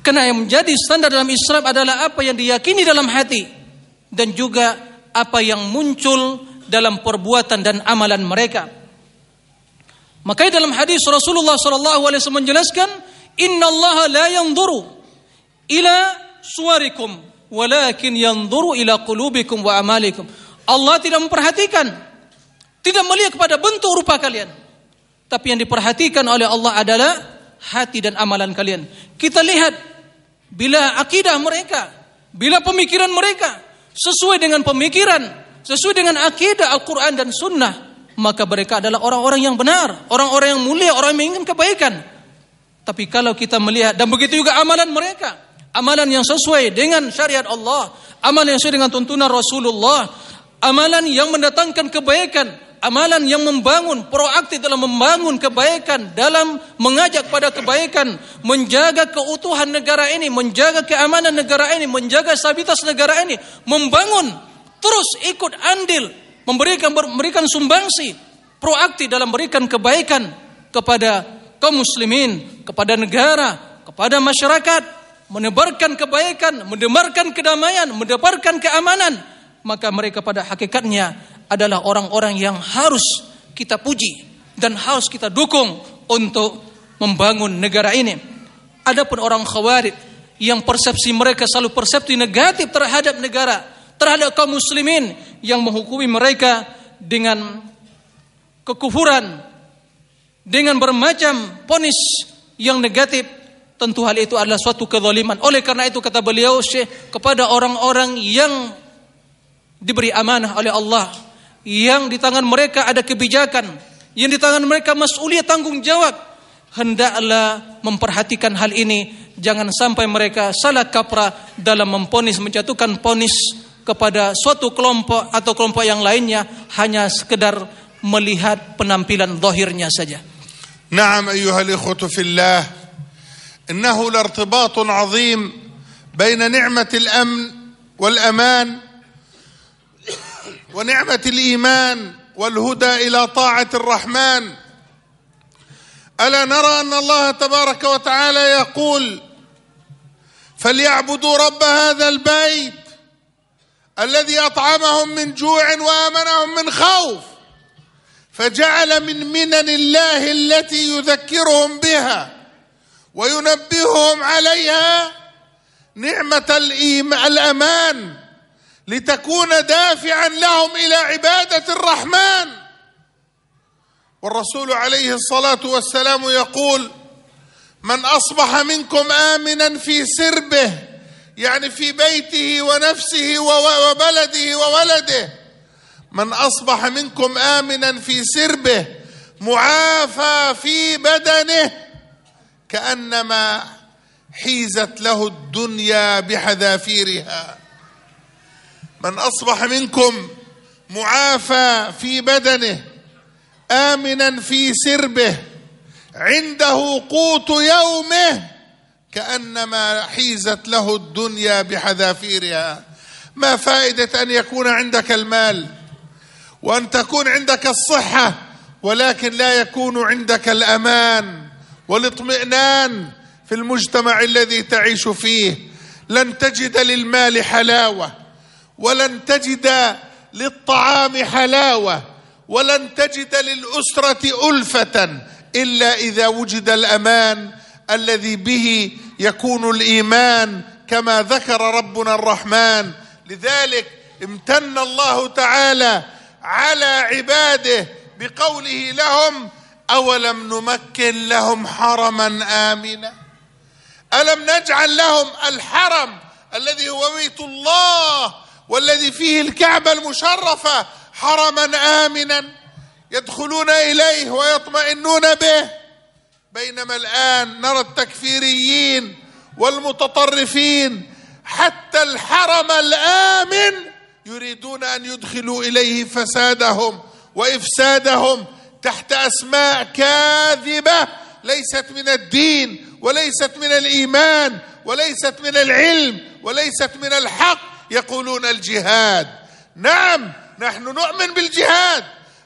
Karena yang menjadi standar dalam Islam adalah apa yang diyakini dalam hati dan juga apa yang muncul dalam perbuatan dan amalan mereka. Makanya dalam hadis Rasulullah SAW menjelaskan, Inna Allah la yanzuru ila suarikum, walakin yanzuru ila qulubikum wa amalikum. Allah tidak memperhatikan, tidak melihat kepada bentuk rupa kalian. Tapi yang diperhatikan oleh Allah adalah hati dan amalan kalian. Kita lihat bila akidah mereka, bila pemikiran mereka sesuai dengan pemikiran, sesuai dengan akidah Al-Quran dan Sunnah, maka mereka adalah orang-orang yang benar, orang-orang yang mulia, orang yang menginginkan kebaikan. Tapi kalau kita melihat dan begitu juga amalan mereka, amalan yang sesuai dengan syariat Allah, amalan yang sesuai dengan tuntunan Rasulullah, amalan yang mendatangkan kebaikan, amalan yang membangun, proaktif dalam membangun kebaikan, dalam mengajak pada kebaikan, menjaga keutuhan negara ini, menjaga keamanan negara ini, menjaga stabilitas negara ini, membangun, terus ikut andil, memberikan memberikan sumbangsi, proaktif dalam memberikan kebaikan kepada kaum muslimin, kepada negara, kepada masyarakat, menebarkan kebaikan, menebarkan kedamaian, menebarkan keamanan, maka mereka pada hakikatnya adalah orang-orang yang harus kita puji dan harus kita dukung untuk membangun negara ini. Adapun orang khawarij yang persepsi mereka selalu persepsi negatif terhadap negara, terhadap kaum muslimin yang menghukumi mereka dengan kekufuran, dengan bermacam ponis yang negatif tentu hal itu adalah suatu kezaliman. Oleh karena itu kata beliau Syekh kepada orang-orang yang diberi amanah oleh Allah yang di tangan mereka ada kebijakan, yang di tangan mereka mas'uliyah tanggung jawab, hendaklah memperhatikan hal ini. Jangan sampai mereka salah kaprah dalam memponis menjatuhkan ponis kepada suatu kelompok atau kelompok yang lainnya hanya sekedar melihat penampilan zahirnya saja. Naam ayyuhal ikhwatu fillah. إنه لارتباط عظيم بين نعمة الأمن والأمان ونعمة الإيمان والهدى إلى طاعة الرحمن. ألا نرى أن الله تبارك وتعالى يقول فليعبدوا رب هذا البيت الذي أطعمهم من جوع وآمنهم من خوف فجعل من منن الله التي يذكرهم بها. وينبههم عليها نعمة الأمان لتكون دافعا لهم إلى عبادة الرحمن. والرسول عليه الصلاة والسلام يقول من أصبح منكم آمنا في سربه يعني في بيته ونفسه وبلده وولده. من أصبح منكم امنا في سربه معافى في بدنه كأنما حيزت له الدنيا بحذافيرها. من أصبح منكم معافى في بدنه آمنا في سربه عنده قوت يومه كأنما حيزت له الدنيا بحذافيرها. ما فائدة أن يكون عندك المال وأن تكون عندك الصحة ولكن لا يكون عندك الأمان. والاطمئنان في المجتمع الذي تعيش فيه. لن تجد للمال حلاوة ولن تجد للطعام حلاوة ولن تجد للأسرة ألفة إلا إذا وجد الأمان الذي به يكون الإيمان كما ذكر ربنا الرحمن. لذلك امتن الله تعالى على عباده بقوله لهم أولم نمكن لهم حرما آمنا؟ ألم نجعل لهم الحرم الذي هو بيت الله والذي فيه الكعبة المشرفة حرما آمنا؟ يدخلون إليه ويطمئنون به. بينما الآن نرى التكفيريين والمتطرفين حتى الحرم الآمن يريدون أن يدخلوا إليه فسادهم وإفسادهم تحت أسماء كاذبة ليست من الدين وليست من الإيمان وليست من العلم وليست من الحق يقولون الجهاد. نعم نحن نؤمن بالجهاد.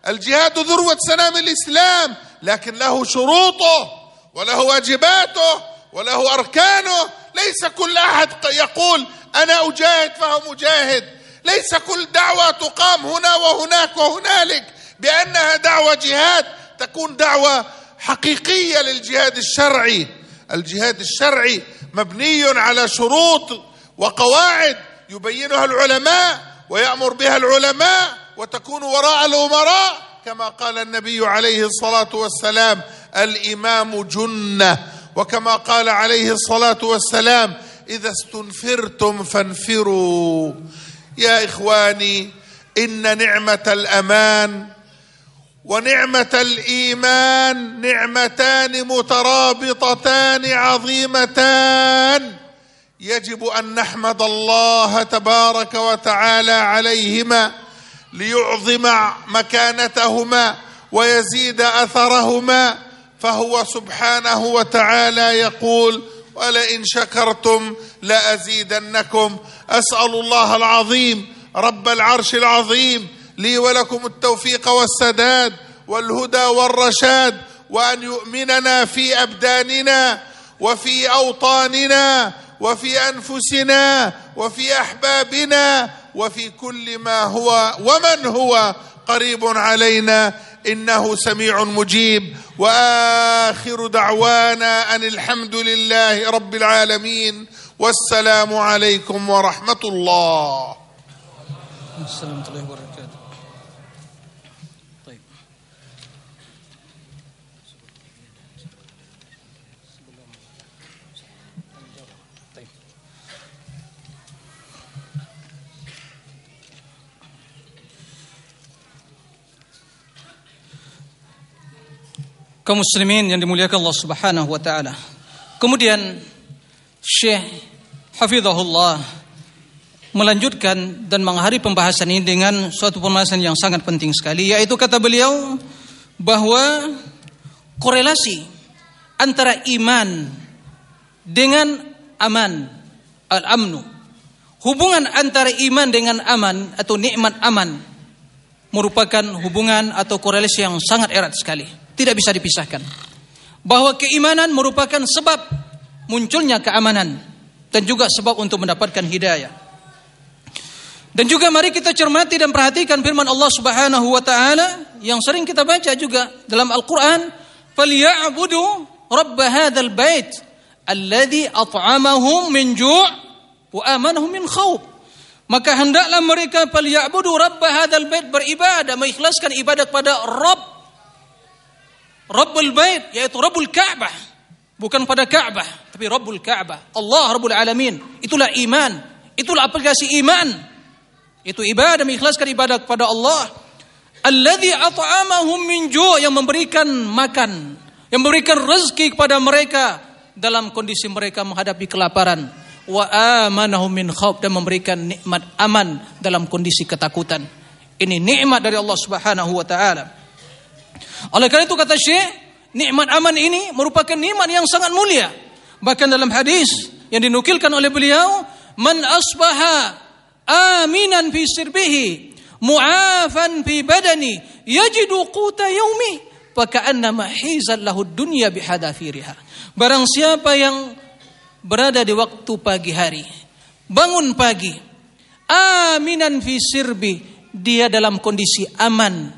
الجهاد ذروة سنام الإسلام لكن له شروطه وله واجباته وله أركانه. ليس كل أحد يقول أنا أجاهد فهو مجاهد. ليس كل دعوة تقام هنا وهناك وهنالك. بأنها دعوة جهاد تكون دعوة حقيقية للجهاد الشرعي. الجهاد الشرعي مبني على شروط وقواعد يبينها العلماء ويأمر بها العلماء وتكون وراء الأمراء كما قال النبي عليه الصلاة والسلام الإمام جنة. وكما قال عليه الصلاة والسلام إذا استنفرتم فانفروا. يا إخواني إن نعمة الأمان ونعمة الإيمان نعمتان مترابطتان عظيمتان. يجب أن نحمد الله تبارك وتعالى عليهما ليعظم مكانتهما ويزيد أثرهما. فهو سبحانه وتعالى يقول ولئن شكرتم لأزيدنكم. أسأل الله العظيم رب العرش العظيم لي ولكم التوفيق والسداد والهدى والرشاد وأن يؤمننا في أبداننا وفي أوطاننا وفي أنفسنا وفي أحبابنا وفي كل ما هو ومن هو قريب علينا إنه سميع مجيب وآخر دعوانا أن الحمد لله رب العالمين والسلام عليكم ورحمة الله. السلام عليكم ورحمة الله. Kaum muslimin yang dimuliakan Allah Subhanahu wa taala. Kemudian Syekh Hafizahullah melanjutkan dan mengakhiri pembahasan ini dengan suatu pembahasan yang sangat penting sekali yaitu kata beliau bahwa korelasi antara iman dengan aman al-amnu hubungan antara iman dengan aman atau nikmat aman merupakan hubungan atau korelasi yang sangat erat sekali tidak bisa dipisahkan bahwa keimanan merupakan sebab munculnya keamanan dan juga sebab untuk mendapatkan hidayah dan juga mari kita cermati dan perhatikan firman Allah Subhanahu wa taala yang sering kita baca juga dalam Al-Qur'an, "Falyabudu rabb hadzal bait alladzi at'amahum min ju' wa amanahum min khauf." Maka hendaklah mereka falyabudu rabb hadzal bait beribadah, mengikhlaskan ibadah kepada Rabb Rabbul Bait yaitu Rabbul Ka'bah. Bukan pada Ka'bah, tapi Rabbul Ka'bah. Allah Rabbul Alamin. Itulah iman. Itulah aplikasi iman. Itu ibadah mengikhlaskan ibadah kepada Allah. Alladzi at'amahum min ju' yang memberikan makan, yang memberikan rezeki kepada mereka dalam kondisi mereka menghadapi kelaparan. Wa amanahum min khauf dan memberikan nikmat aman dalam kondisi ketakutan. Ini nikmat dari Allah Subhanahu wa taala. Oleh karena itu kata Syekh, nikmat aman ini merupakan nikmat yang sangat mulia. Bahkan dalam hadis yang dinukilkan oleh beliau, man asbaha aminan fi sirbihi mu'afan fi badani yajidu quta yaumi faka'annama hizat lahu dunya bihadafiriha barang siapa yang berada di waktu pagi hari bangun pagi aminan fi sirbi dia dalam kondisi aman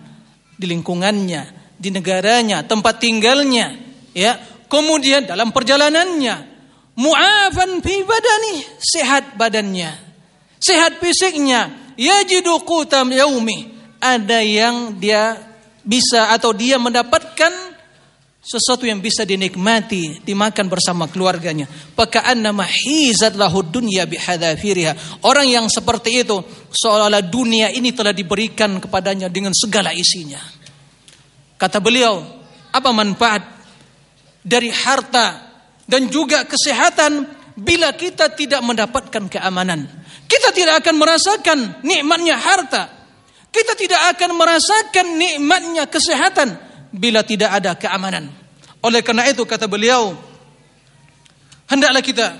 di lingkungannya di negaranya tempat tinggalnya ya kemudian dalam perjalanannya mu'afan fi badani sehat badannya Sehat fisiknya, yajidu qutam yaumi. Ada yang dia bisa atau dia mendapatkan sesuatu yang bisa dinikmati, dimakan bersama keluarganya. nama hizat lahu dunya bihadafiriha. Orang yang seperti itu seolah-olah dunia ini telah diberikan kepadanya dengan segala isinya. Kata beliau, apa manfaat dari harta dan juga kesehatan bila kita tidak mendapatkan keamanan. Kita tidak akan merasakan nikmatnya harta. Kita tidak akan merasakan nikmatnya kesehatan bila tidak ada keamanan. Oleh karena itu kata beliau, hendaklah kita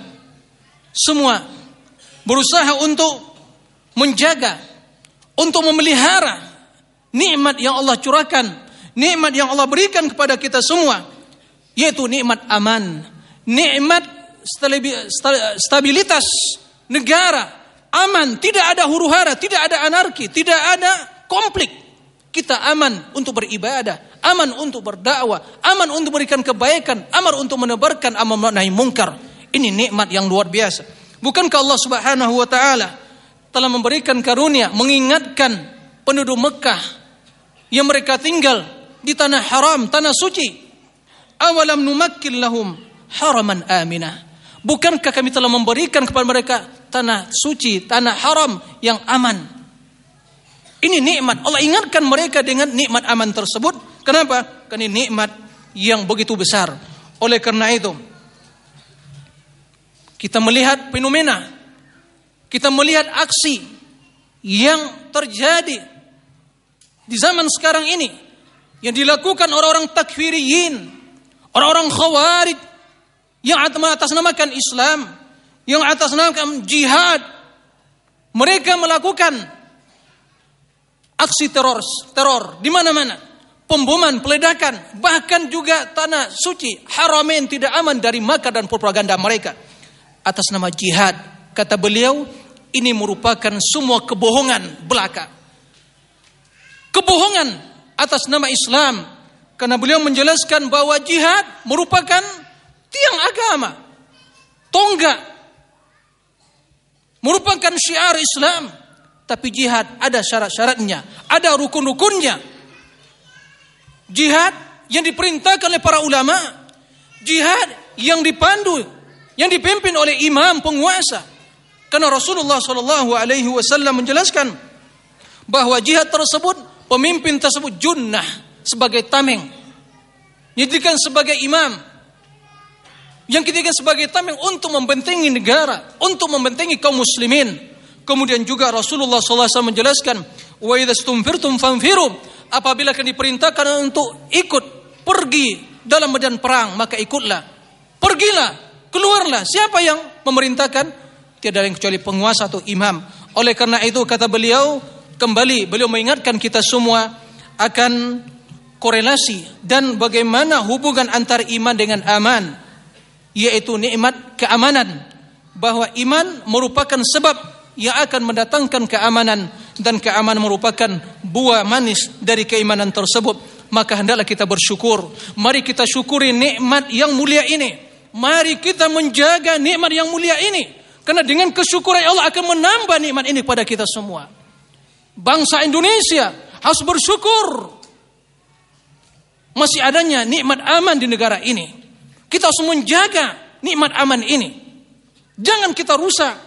semua berusaha untuk menjaga, untuk memelihara nikmat yang Allah curahkan, nikmat yang Allah berikan kepada kita semua, yaitu nikmat aman, nikmat stabilitas negara, aman, tidak ada huru hara, tidak ada anarki, tidak ada konflik. Kita aman untuk beribadah, aman untuk berdakwah, aman untuk berikan kebaikan, aman untuk menebarkan amal nahi mungkar. Ini nikmat yang luar biasa. Bukankah Allah Subhanahu wa taala telah memberikan karunia mengingatkan penduduk Mekah yang mereka tinggal di tanah haram, tanah suci. Awalam numakkil lahum haraman aminah. Bukankah kami telah memberikan kepada mereka tanah suci, tanah haram yang aman. Ini nikmat. Allah ingatkan mereka dengan nikmat aman tersebut. Kenapa? Karena ini nikmat yang begitu besar. Oleh karena itu, kita melihat fenomena, kita melihat aksi yang terjadi di zaman sekarang ini yang dilakukan orang-orang takfiriyin, orang-orang khawarij yang mengatasnamakan Islam, yang atas nama jihad. Mereka melakukan aksi teror teror di mana-mana. Pemboman peledakan bahkan juga tanah suci haramain tidak aman dari maka dan propaganda mereka. Atas nama jihad kata beliau ini merupakan semua kebohongan belaka. Kebohongan atas nama Islam karena beliau menjelaskan bahwa jihad merupakan tiang agama tonggak merupakan syiar Islam, tapi jihad ada syarat-syaratnya, ada rukun-rukunnya. Jihad yang diperintahkan oleh para ulama, jihad yang dipandu, yang dipimpin oleh imam penguasa. Karena Rasulullah Shallallahu Alaihi Wasallam menjelaskan bahwa jihad tersebut pemimpin tersebut junnah sebagai tameng, dijadikan sebagai imam, yang ketiga sebagai tameng untuk membentengi negara, untuk membentengi kaum muslimin. Kemudian juga Rasulullah SAW menjelaskan, wa idastumfirtum fanfiru. Apabila akan diperintahkan untuk ikut pergi dalam medan perang, maka ikutlah. Pergilah, keluarlah. Siapa yang memerintahkan? Tiada yang kecuali penguasa atau imam. Oleh karena itu kata beliau, kembali beliau mengingatkan kita semua akan korelasi dan bagaimana hubungan antara iman dengan aman yaitu nikmat keamanan bahwa iman merupakan sebab yang akan mendatangkan keamanan dan keamanan merupakan buah manis dari keimanan tersebut. Maka hendaklah kita bersyukur. Mari kita syukuri nikmat yang mulia ini. Mari kita menjaga nikmat yang mulia ini. Karena dengan kesyukuran Allah akan menambah nikmat ini pada kita semua bangsa Indonesia harus bersyukur masih adanya nikmat aman di negara ini kita harus menjaga nikmat aman ini. Jangan kita rusak.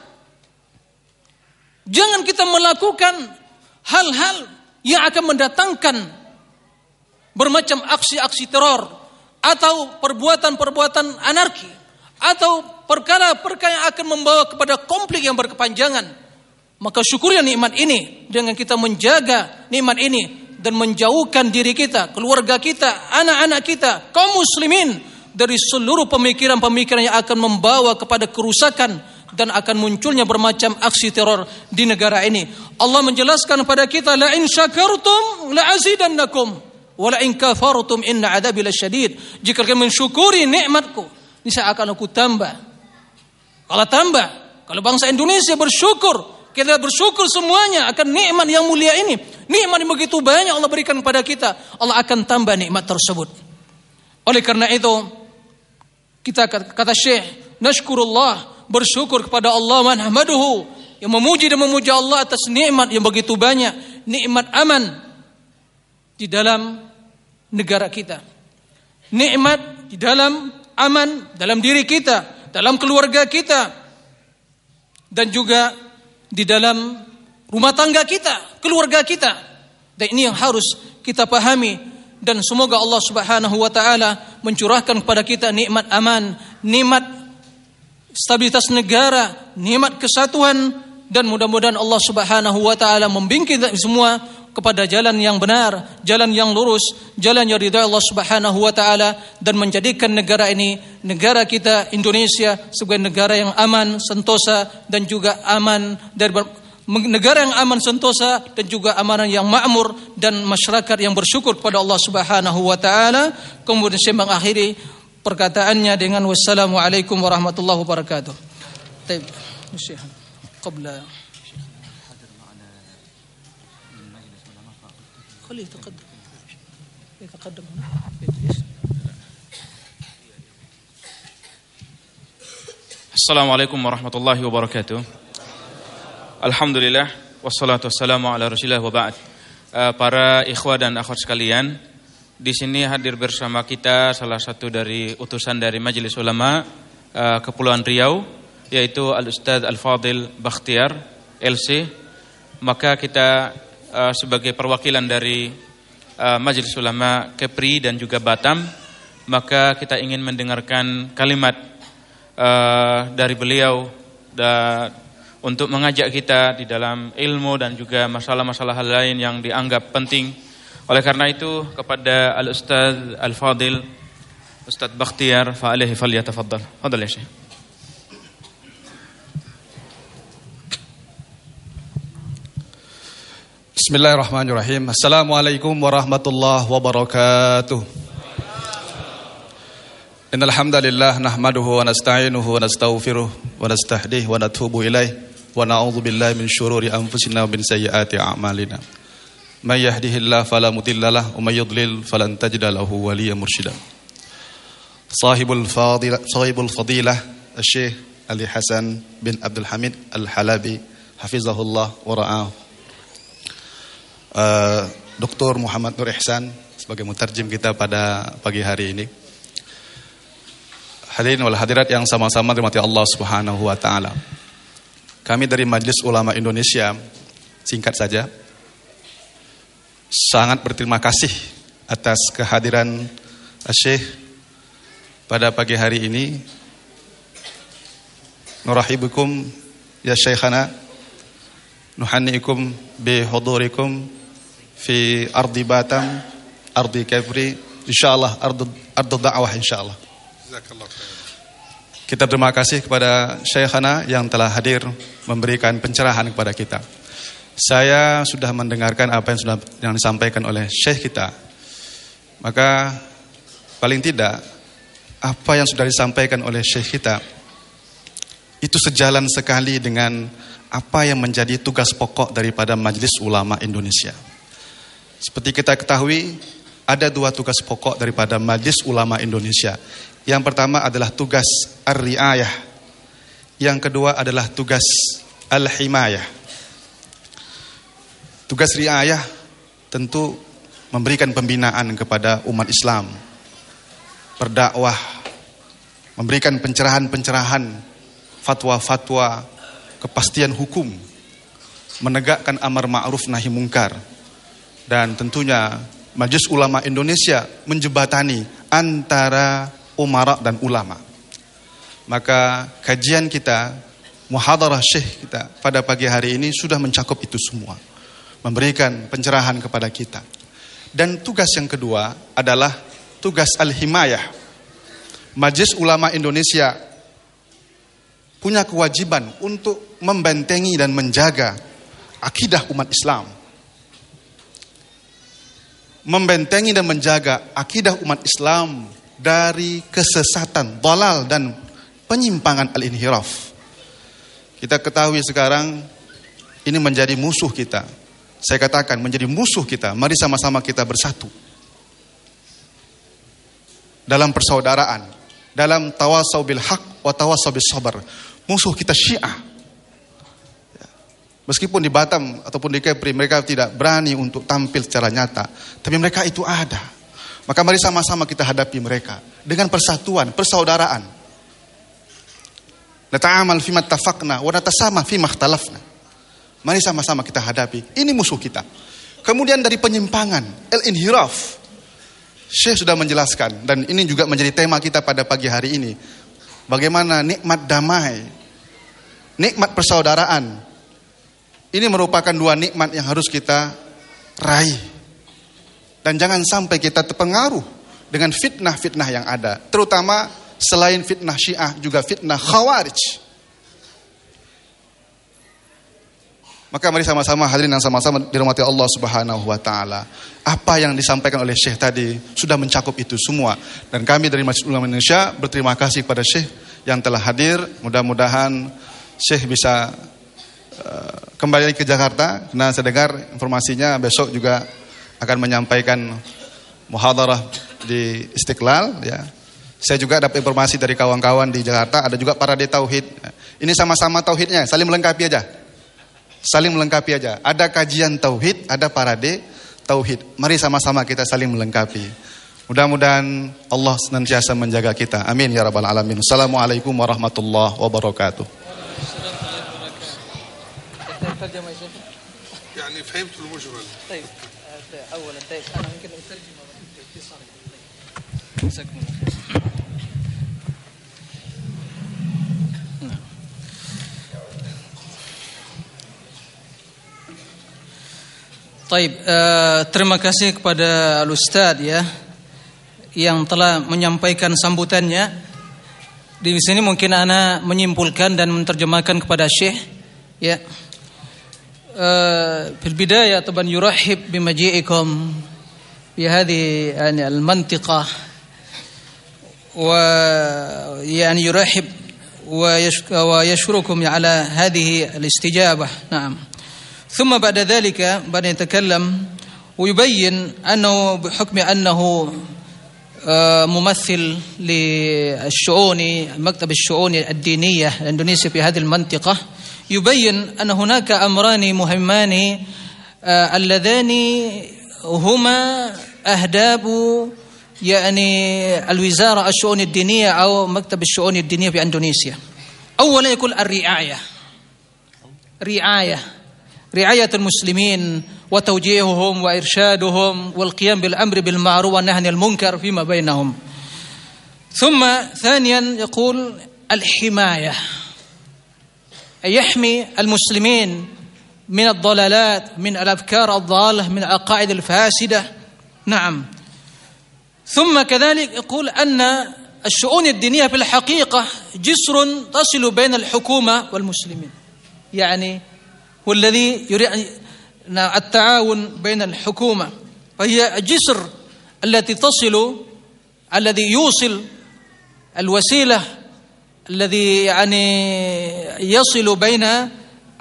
Jangan kita melakukan hal-hal yang akan mendatangkan bermacam aksi-aksi teror atau perbuatan-perbuatan anarki atau perkara-perkara yang akan membawa kepada konflik yang berkepanjangan. Maka syukurnya nikmat ini dengan kita menjaga nikmat ini dan menjauhkan diri kita, keluarga kita, anak-anak kita, kaum muslimin dari seluruh pemikiran-pemikiran yang akan membawa kepada kerusakan dan akan munculnya bermacam aksi teror di negara ini. Allah menjelaskan kepada kita la in syakartum la azidannakum wa la in kafartum inna adzabi lasyadid. Jika kalian mensyukuri nikmatku, niscaya akan aku tambah. Kalau tambah, kalau bangsa Indonesia bersyukur, kita bersyukur semuanya akan nikmat yang mulia ini. Nikmat yang begitu banyak Allah berikan kepada kita, Allah akan tambah nikmat tersebut. Oleh karena itu, kita kata Syekh, nashkurullah, bersyukur kepada Allah manhamaduhu yang memuji dan memuja Allah atas nikmat yang begitu banyak, nikmat aman di dalam negara kita. Nikmat di dalam aman dalam diri kita, dalam keluarga kita dan juga di dalam rumah tangga kita, keluarga kita. Dan ini yang harus kita pahami dan semoga Allah Subhanahu wa taala mencurahkan kepada kita nikmat aman, nikmat stabilitas negara, nikmat kesatuan dan mudah-mudahan Allah Subhanahu wa taala membimbing semua kepada jalan yang benar, jalan yang lurus, jalan yang ridha Allah Subhanahu wa taala dan menjadikan negara ini negara kita Indonesia sebagai negara yang aman, sentosa dan juga aman dari negara yang aman sentosa dan juga amanah yang makmur dan masyarakat yang bersyukur kepada Allah Subhanahu wa taala. Kemudian saya mengakhiri perkataannya dengan wassalamualaikum warahmatullahi wabarakatuh. Baik. Qabla خليه يتقدم يتقدم هنا Assalamualaikum warahmatullahi wabarakatuh. Alhamdulillah wassalatu wassalamu ala Rasulillah wa ba'd. Uh, para ikhwah dan akhwat sekalian, di sini hadir bersama kita salah satu dari utusan dari Majelis Ulama uh, Kepulauan Riau yaitu Al Ustaz Al Fadil Bakhtiar LC. Maka kita uh, sebagai perwakilan dari uh, Majelis Ulama Kepri dan juga Batam, maka kita ingin mendengarkan kalimat uh, dari beliau dan untuk mengajak kita di dalam ilmu dan juga masalah-masalah hal lain yang dianggap penting. Oleh karena itu kepada Al Ustaz Al Fadil Ustaz Bakhtiar fa alaihi falyatafaddal. Fadal ya Syekh. بسم الله الرحمن الرحيم السلام عليكم ورحمة الله وبركاته إن الحمد لله نحمده ونستعينه ونستغفره ونستهديه ونتوب إليه ونعوذ بالله من شرور أنفسنا ومن سيئات أعمالنا من يهده الله فلا مضل له ومن يضلل فلن تجد له وليا مرشدا صاحب الفضيلة صاحب الفضيلة الشيخ علي حسن بن عبد الحميد الحلبي حفظه الله ورعاه eh, Dr. Muhammad Nur Ihsan sebagai mutarjim kita pada pagi hari ini. Hadirin wal hadirat yang sama-sama dirahmati Allah Subhanahu wa taala. Kami dari Majelis Ulama Indonesia singkat saja sangat berterima kasih atas kehadiran Syekh pada pagi hari ini. Nurahibukum ya Syekhana nuhanniikum bi hudurikum fi ardi Batam, ardi Kefri, insyaallah ardu ardu dakwah insyaallah. Kita terima kasih kepada Syekhana yang telah hadir memberikan pencerahan kepada kita. Saya sudah mendengarkan apa yang sudah yang disampaikan oleh Syekh kita. Maka paling tidak apa yang sudah disampaikan oleh Syekh kita itu sejalan sekali dengan apa yang menjadi tugas pokok daripada Majelis Ulama Indonesia. Seperti kita ketahui, ada dua tugas pokok daripada Majlis Ulama Indonesia. Yang pertama adalah tugas ar-riayah. Yang kedua adalah tugas al-himayah. Tugas riayah tentu memberikan pembinaan kepada umat Islam. Berdakwah, memberikan pencerahan-pencerahan, fatwa-fatwa, kepastian hukum, menegakkan amar ma'ruf nahi mungkar dan tentunya Majelis Ulama Indonesia menjebatani antara umara dan ulama. Maka kajian kita, muhadarah syekh kita pada pagi hari ini sudah mencakup itu semua. Memberikan pencerahan kepada kita. Dan tugas yang kedua adalah tugas al-himayah. Majelis Ulama Indonesia punya kewajiban untuk membentengi dan menjaga akidah umat Islam membentengi dan menjaga akidah umat Islam dari kesesatan, dalal dan penyimpangan al-inhiraf. Kita ketahui sekarang ini menjadi musuh kita. Saya katakan menjadi musuh kita. Mari sama-sama kita bersatu. Dalam persaudaraan, dalam tawasau bil haq wa tawasau bis sabar. Musuh kita Syiah Meskipun di Batam ataupun di Kepri mereka tidak berani untuk tampil secara nyata. Tapi mereka itu ada. Maka mari sama-sama kita hadapi mereka. Dengan persatuan, persaudaraan. Nata'amal fima tafakna wa natasama fima ikhtalafna. Mari sama-sama kita hadapi. Ini musuh kita. Kemudian dari penyimpangan, el-inhiraf. Syekh sudah menjelaskan dan ini juga menjadi tema kita pada pagi hari ini. bagaimana nikmat damai, nikmat persaudaraan. Ini merupakan dua nikmat yang harus kita raih. Dan jangan sampai kita terpengaruh dengan fitnah-fitnah yang ada, terutama selain fitnah Syiah juga fitnah Khawarij. Maka mari sama-sama hadirin yang sama-sama dirahmati Allah Subhanahu wa taala. Apa yang disampaikan oleh Syekh tadi sudah mencakup itu semua. Dan kami dari Majelis Ulama Indonesia berterima kasih kepada Syekh yang telah hadir. Mudah-mudahan Syekh bisa kembali ke Jakarta karena saya dengar informasinya besok juga akan menyampaikan muhadarah di Istiqlal ya. Saya juga dapat informasi dari kawan-kawan di Jakarta ada juga para di tauhid. Ini sama-sama tauhidnya, saling melengkapi aja. Saling melengkapi aja. Ada kajian tauhid, ada parade tauhid. Mari sama-sama kita saling melengkapi. Mudah-mudahan Allah senantiasa menjaga kita. Amin ya rabbal alamin. Assalamualaikum warahmatullahi wabarakatuh. يعني فهمت المجمل طيب اولا طيب انا يمكن اترجم باختصار جزاكم الله خير Taib, uh, terima kasih kepada Al-Ustaz ya yang telah menyampaikan sambutannya. Di sini mungkin ana menyimpulkan dan menerjemahkan kepada Syekh ya. Uh, في البداية طبعا يرحب بمجيئكم بهذه يعني المنطقة ويعني يرحب ويشكركم على هذه الاستجابة. نعم. ثم بعد ذلك بعد يتكلم ويبين أنه بحكم أنه ممثل للشؤون مكتب الشؤون الدينية الإندونيسية في هذه المنطقة يبين أن هناك أمران مهمان آه، اللذان هما أهداب يعني الوزارة الشؤون الدينية أو مكتب الشؤون الدينية في أندونيسيا اولا يقول الرعاية. رعاية رعاية المسلمين وتوجيههم وإرشادهم والقيام بالأمر بالمعروف والنهي عن المنكر فيما بينهم. ثم ثانيا يقول الحماية يحمي المسلمين من الضلالات من الأفكار الضالة من العقائد الفاسدة. نعم. ثم كذلك يقول أن الشؤون الدينية في الحقيقة جسر تصل بين الحكومة والمسلمين. يعني هو الذي يريد التعاون بين الحكومة. فهي جسر التي تصل الذي يوصل الوسيلة الذي يعني يصل بين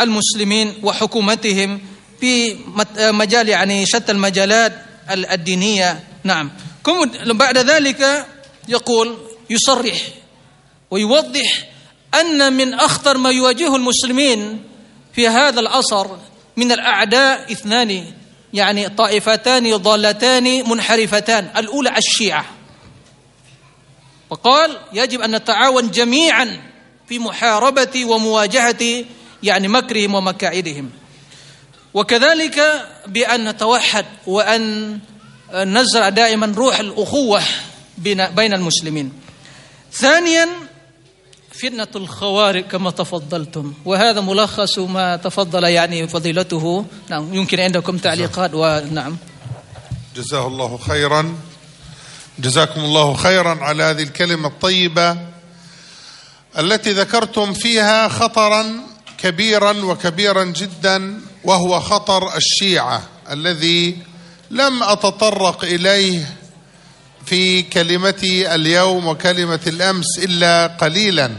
المسلمين وحكومتهم في مجال يعني شتى المجالات الدينية. نعم. بعد ذلك يقول يصرح ويوضح أن من أخطر ما يواجهه المسلمين في هذا العصر من الأعداء اثنان يعني طائفتان ضالتان منحرفتان الأولى الشيعة. وقال يجب أن نتعاون جميعا في محاربة ومواجهة يعني مكرهم ومكائدهم وكذلك بأن نتوحد وأن نزرع دائما روح الأخوة بين المسلمين. ثانيا فتنة الخوارج كما تفضلتم. وهذا ملخص ما تفضل يعني فضيلته. نعم يمكن عندكم تعليقات؟ ونعم جزاه الله خيرا. جزاكم الله خيرا على هذه الكلمة الطيبة التي ذكرتم فيها خطرا كبيرا وكبيرا جدا وهو خطر الشيعة الذي لم أتطرق إليه في كلمتي اليوم وكلمة الأمس إلا قليلا.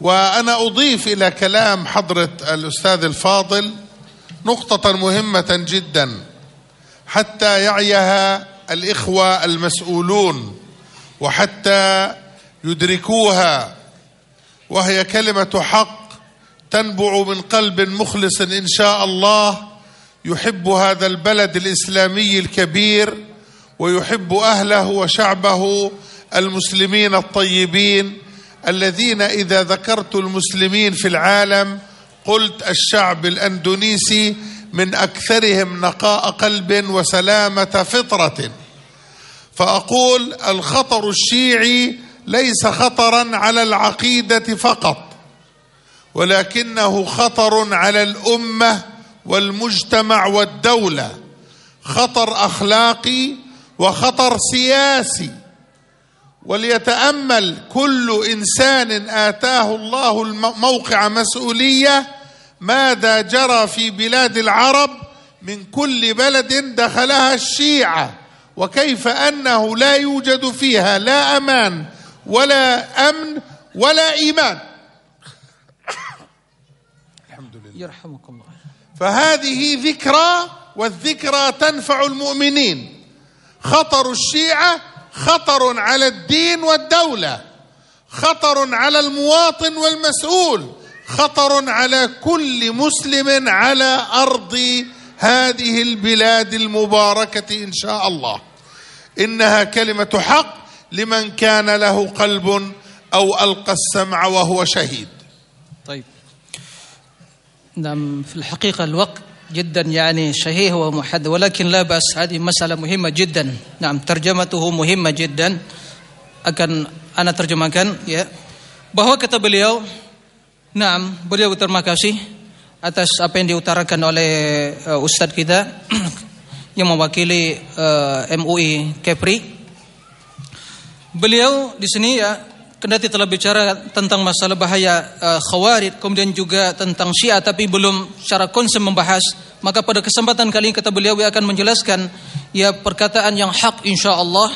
وأنا أضيف إلى كلام حضرة الأستاذ الفاضل نقطة مهمة جدا حتى يعيها الإخوة المسؤولون وحتى يدركوها وهي كلمة حق تنبع من قلب مخلص إن شاء الله يحب هذا البلد الإسلامي الكبير ويحب أهله وشعبه المسلمين الطيبين الذين إذا ذكرت المسلمين في العالم قلت الشعب الأندونيسي من أكثرهم نقاء قلب وسلامة فطرة. فأقول الخطر الشيعي ليس خطرا على العقيدة فقط ولكنه خطر على الأمة والمجتمع والدولة. خطر أخلاقي وخطر سياسي. وليتأمل كل إنسان آتاه الله موقع مسؤولية ماذا جرى في بلاد العرب من كل بلد دخلها الشيعة؟ وكيف أنه لا يوجد فيها لا أمان ولا أمن ولا إيمان. يرحمكم الله. فهذه ذكرى والذكرى تنفع المؤمنين. خطر الشيعة خطر على الدين والدولة. خطر على المواطن والمسؤول. خطر على كل مسلم على أرض هذه البلاد المباركة إن شاء الله. إنها كلمة حق لمن كان له قلب أو ألقى السمع وهو شهيد. طيب. نعم في الحقيقة الوقت جدا يعني شهيه ومحدد ولكن لا بأس هذه مسألة مهمة جدا. نعم ترجمته مهمة جدا. akan ana terjemahkan ya bahwa kata beliau Naam, beliau terima kasih atas apa yang diutarakan oleh uh, ustadz kita yang mewakili uh, MUI Kepri. Beliau di sini ya kendati telah bicara tentang masalah bahaya uh, khawarid kemudian juga tentang syiah tapi belum secara konsen membahas maka pada kesempatan kali ini kata beliau akan menjelaskan ya perkataan yang hak insya Allah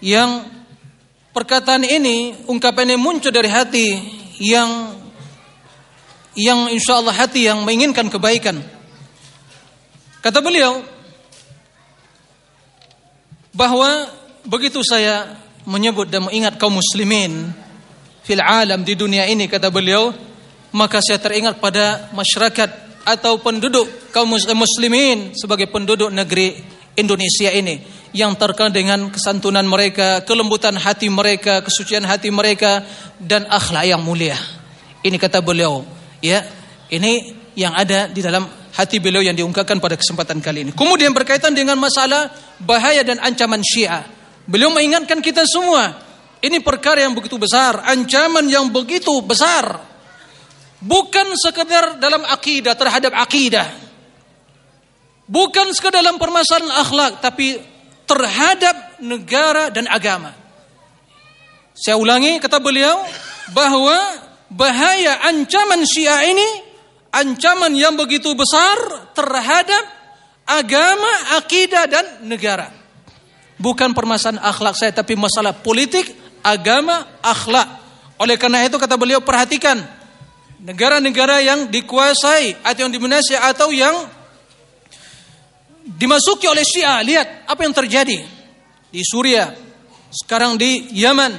yang perkataan ini ungkapan ini muncul dari hati yang yang insya Allah hati yang menginginkan kebaikan kata beliau bahwa begitu saya menyebut dan mengingat kaum muslimin fil alam di dunia ini kata beliau maka saya teringat pada masyarakat atau penduduk kaum muslimin sebagai penduduk negeri Indonesia ini yang terkenal dengan kesantunan mereka, kelembutan hati mereka, kesucian hati mereka dan akhlak yang mulia. Ini kata beliau, ya. Ini yang ada di dalam hati beliau yang diungkapkan pada kesempatan kali ini. Kemudian berkaitan dengan masalah bahaya dan ancaman Syiah. Beliau mengingatkan kita semua, ini perkara yang begitu besar, ancaman yang begitu besar. Bukan sekedar dalam akidah terhadap akidah. Bukan sekedar dalam permasalahan akhlak, tapi terhadap negara dan agama. Saya ulangi kata beliau bahwa bahaya ancaman Syiah ini ancaman yang begitu besar terhadap agama, akidah dan negara. Bukan permasalahan akhlak saya tapi masalah politik, agama, akhlak. Oleh karena itu kata beliau perhatikan negara-negara yang dikuasai atau yang dimenasi atau yang dimasuki oleh Syiah. Lihat apa yang terjadi di Suriah, sekarang di Yaman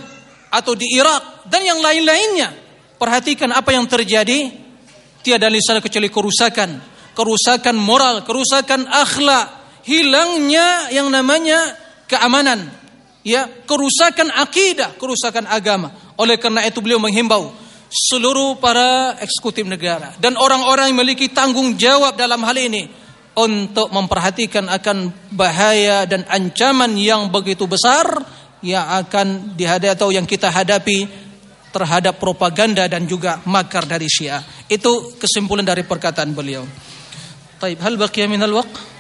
atau di Irak dan yang lain-lainnya. Perhatikan apa yang terjadi. Tiada lisan kecuali kerusakan, kerusakan moral, kerusakan akhlak, hilangnya yang namanya keamanan, ya, kerusakan akidah, kerusakan agama. Oleh karena itu beliau menghimbau seluruh para eksekutif negara dan orang-orang yang memiliki tanggung jawab dalam hal ini untuk memperhatikan akan bahaya dan ancaman yang begitu besar yang akan dihadapi atau yang kita hadapi terhadap propaganda dan juga makar dari Syiah. Itu kesimpulan dari perkataan beliau. Taib, hal baqiya minal waqt?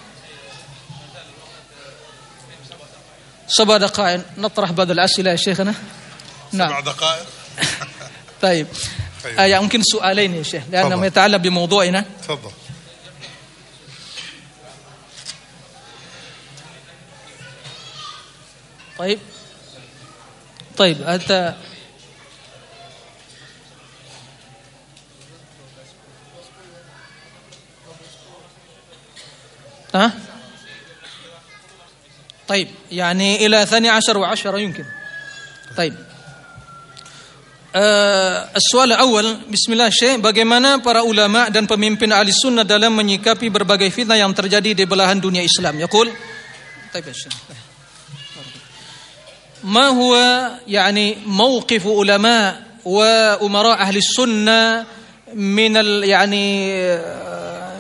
سبع دقائق نطرح بعض الأسئلة يا شيخنا نعم سبع دقائق طيب طيب. آه يمكن سؤالين يا شيخ لأنه يتعلق بموضوعنا تفضل طيب طيب أنت ها طيب يعني إلى ثاني عشر وعشرة يمكن طيب Uh, soal awal, Bismillah Syekh, bagaimana para ulama dan pemimpin ahli sunnah dalam menyikapi berbagai fitnah yang terjadi di belahan dunia Islam? Yaqul, طيب يا شيخ. ما هو يعني موقف علماء وأمراء أهل السنة من ال يعني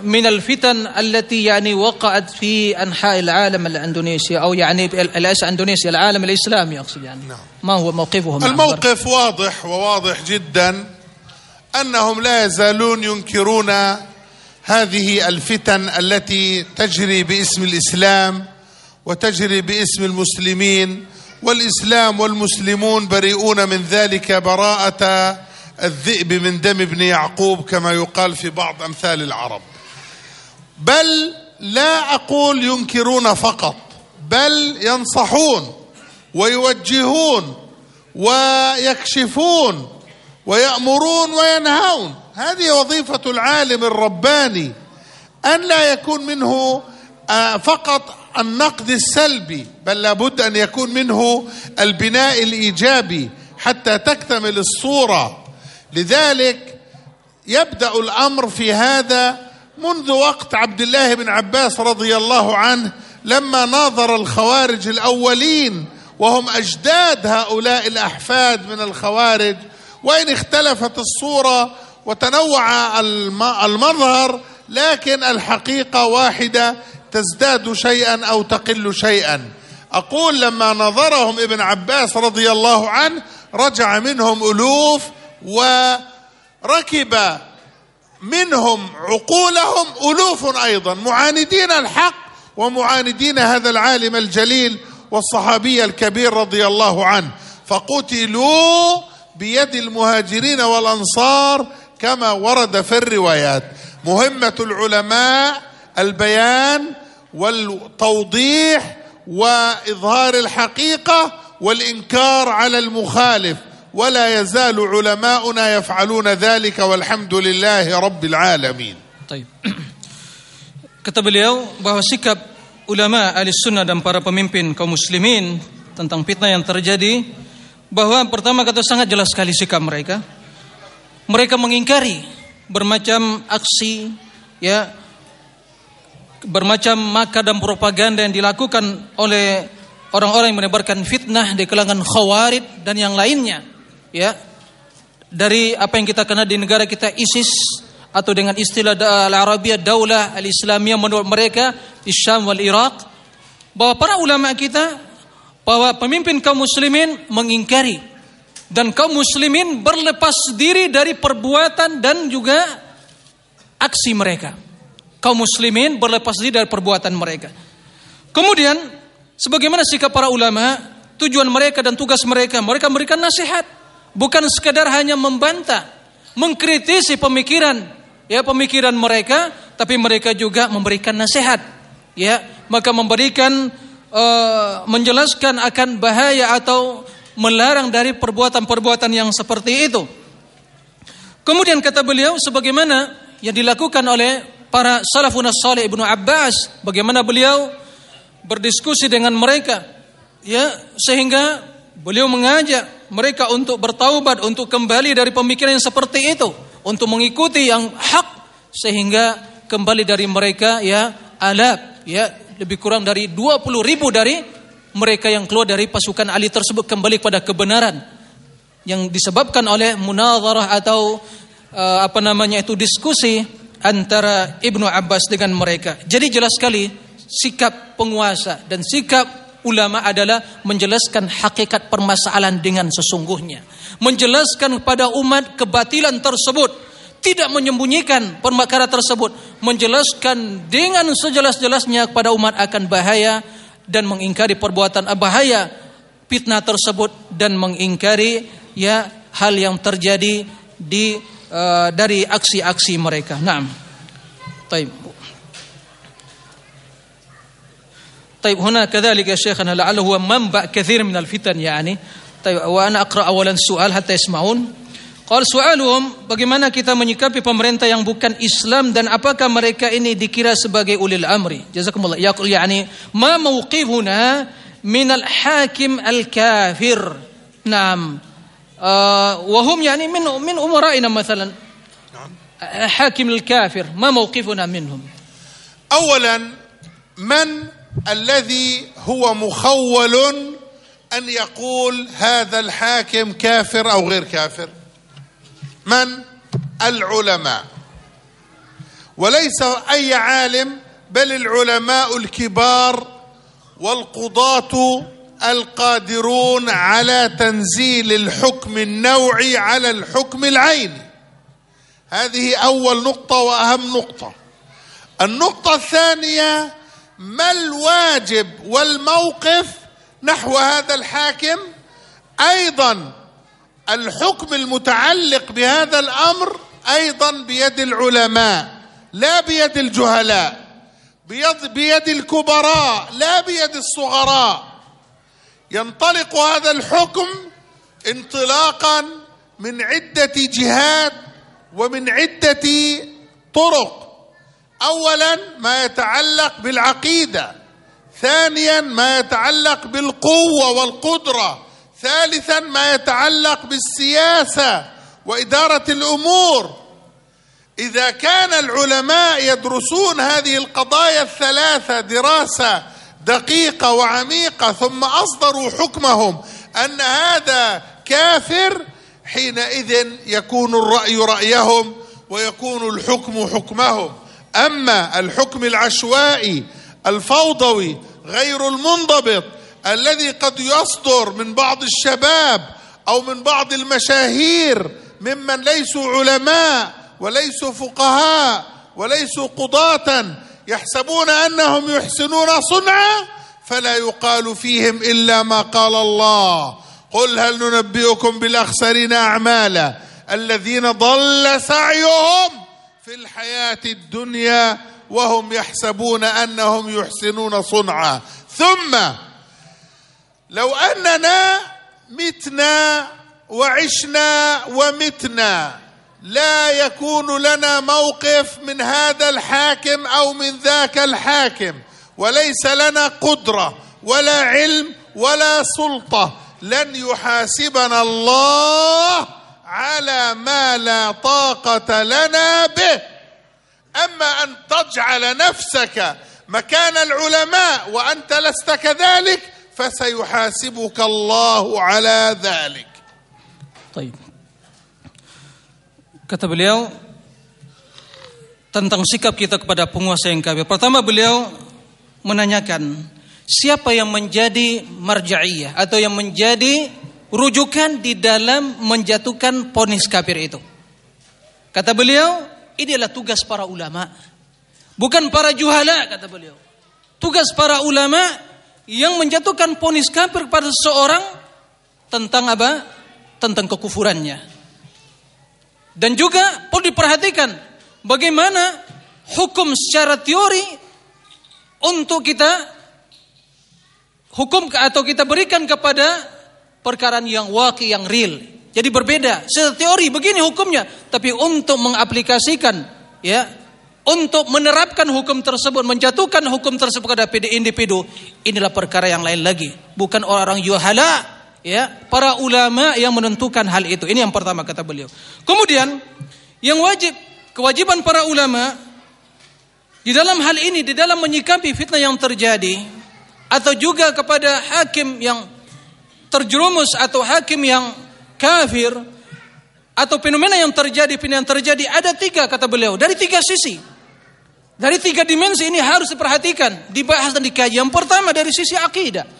من الفتن التي يعني وقعت في أنحاء العالم الأندونيسي أو يعني ليس أندونيسيا العالم الإسلامي أقصد يعني. نعم. ما هو موقفهم الموقف واضح وواضح جدا أنهم لا يزالون ينكرون هذه الفتن التي تجري باسم الإسلام وتجري باسم المسلمين والإسلام والمسلمون بريئون من ذلك براءة الذئب من دم ابن يعقوب كما يقال في بعض أمثال العرب. بل لا أقول ينكرون فقط بل ينصحون ويوجهون ويكشفون ويأمرون وينهون. هذه وظيفة العالم الرباني أن لا يكون منه آه، فقط النقد السلبي بل لابد أن يكون منه البناء الإيجابي حتى تكتمل الصورة. لذلك يبدأ الأمر في هذا منذ وقت عبد الله بن عباس رضي الله عنه لما ناظر الخوارج الأولين وهم أجداد هؤلاء الأحفاد من الخوارج وإن اختلفت الصورة وتنوع الم- المظهر لكن الحقيقة واحدة تزداد شيئا أو تقل شيئا. أقول لما نظرهم ابن عباس رضي الله عنه رجع منهم ألوف وركب منهم عقولهم ألوف أيضا معاندين الحق ومعاندين هذا العالم الجليل والصحابي الكبير رضي الله عنه. فقتلوا بيد المهاجرين والأنصار كما ورد في الروايات. مهمة العلماء البيان والتوضيح وإظهار الحقيقة والإنكار على المخالف. ولا يزال علماؤنا يفعلون ذلك والحمد لله رب العالمين Taib. Kata beliau bahwa sikap ulama ahli sunnah dan para pemimpin kaum muslimin tentang fitnah yang terjadi bahwa pertama kata sangat jelas sekali sikap mereka. Mereka mengingkari bermacam aksi ya bermacam maka dan propaganda yang dilakukan oleh orang-orang yang menebarkan fitnah di kalangan khawarid dan yang lainnya ya dari apa yang kita kenal di negara kita ISIS atau dengan istilah al-Arabiyah Daulah al-Islamiyah menurut mereka di Syam wal Iraq bahwa para ulama kita bahwa pemimpin kaum muslimin mengingkari dan kaum muslimin berlepas diri dari perbuatan dan juga aksi mereka. Kaum muslimin berlepas diri dari perbuatan mereka. Kemudian sebagaimana sikap para ulama, tujuan mereka dan tugas mereka, mereka memberikan nasihat, bukan sekadar hanya membantah, mengkritisi pemikiran, ya pemikiran mereka, tapi mereka juga memberikan nasihat, ya, maka memberikan eh, menjelaskan akan bahaya atau melarang dari perbuatan-perbuatan yang seperti itu. Kemudian kata beliau sebagaimana yang dilakukan oleh para salafun salih Ibnu Abbas, bagaimana beliau berdiskusi dengan mereka ya sehingga beliau mengajak mereka untuk bertaubat untuk kembali dari pemikiran yang seperti itu untuk mengikuti yang hak sehingga kembali dari mereka ya alaf ya lebih kurang dari 20 ribu dari mereka yang keluar dari pasukan Ali tersebut kembali kepada kebenaran yang disebabkan oleh munazarah atau uh, apa namanya itu diskusi antara Ibnu Abbas dengan mereka. Jadi jelas sekali sikap penguasa dan sikap ulama adalah menjelaskan hakikat permasalahan dengan sesungguhnya. Menjelaskan kepada umat kebatilan tersebut. Tidak menyembunyikan permakara tersebut. Menjelaskan dengan sejelas-jelasnya kepada umat akan bahaya. Dan mengingkari perbuatan bahaya fitnah tersebut. Dan mengingkari ya hal yang terjadi di uh, dari aksi-aksi mereka. Naam. Taib. طيب هنا كذلك يا شيخنا لعله هو منبع كثير من الفتن يعني طيب وأنا أقرأ أولا السؤال حتى يسمعون قال سؤالهم bagaimana kita menyikapi pemerintah yang bukan Islam dan apakah mereka ini dikira sebagai ulil amri jazakumullah yaqul yani ma mawqifuna min al hakim al kafir نعم آه وهم يعني من من أمرائنا مثلا حاكم الكافر ما موقفنا منهم اولا من الذي هو مخول أن يقول هذا الحاكم كافر أو غير كافر. من؟ العلماء. وليس أي عالم بل العلماء الكبار والقضاة القادرون على تنزيل الحكم النوعي على الحكم العيني. هذه أول نقطة وأهم نقطة. النقطة الثانية ما الواجب والموقف نحو هذا الحاكم؟ أيضا الحكم المتعلق بهذا الأمر أيضا بيد العلماء لا بيد الجهلاء. بيد, بيد الكبراء لا بيد الصغراء. ينطلق هذا الحكم انطلاقا من عدة جهات ومن عدة طرق. اولا ما يتعلق بالعقيدة ثانيا ما يتعلق بالقوة والقدرة ثالثا ما يتعلق بالسياسة وإدارة الأمور. إذا كان العلماء يدرسون هذه القضايا الثلاثة دراسة دقيقة وعميقة ثم أصدروا حكمهم أن هذا كافر حينئذ يكون الرأي رأيهم ويكون الحكم حكمهم. أما الحكم العشوائي الفوضوي غير المنضبط الذي قد يصدر من بعض الشباب أو من بعض المشاهير ممن ليسوا علماء وليسوا فقهاء وليسوا قضاة يحسبون أنهم يحسنون صنعا فلا يقال فيهم إلا ما قال الله. قل هل ننبئكم بالأخسرين أعمالا الذين ضل سعيهم في الحياة الدنيا وهم يحسبون أنهم يحسنون صنعا. ثم لو أننا متنا وعشنا ومتنا لا يكون لنا موقف من هذا الحاكم أو من ذاك الحاكم. وليس لنا قدرة ولا علم ولا سلطة. لن يحاسبنا الله على ما لا طاقه لنا به اما ان تجعل نفسك مكان العلماء وانت لست كذلك فسيحاسبك الله على ذلك طيب Kata beliau tentang sikap kita kepada penguasa yang kafir. Pertama beliau menanyakan siapa yang menjadi marja'iyah atau yang menjadi rujukan di dalam menjatuhkan ponis kafir itu. Kata beliau, ini adalah tugas para ulama. Bukan para juhala kata beliau. Tugas para ulama yang menjatuhkan ponis kafir kepada seseorang tentang apa? Tentang kekufurannya. Dan juga perlu diperhatikan bagaimana hukum secara teori untuk kita hukum atau kita berikan kepada perkara yang waki yang real. Jadi berbeda. Teori begini hukumnya, tapi untuk mengaplikasikan ya untuk menerapkan hukum tersebut, menjatuhkan hukum tersebut kepada individu, inilah perkara yang lain lagi. Bukan orang-orang yuhala ya para ulama yang menentukan hal itu. Ini yang pertama kata beliau. Kemudian yang wajib kewajiban para ulama di dalam hal ini di dalam menyikapi fitnah yang terjadi atau juga kepada hakim yang terjerumus atau hakim yang kafir atau fenomena yang terjadi fenomena yang terjadi ada tiga kata beliau dari tiga sisi dari tiga dimensi ini harus diperhatikan dibahas dan dikaji yang pertama dari sisi akidah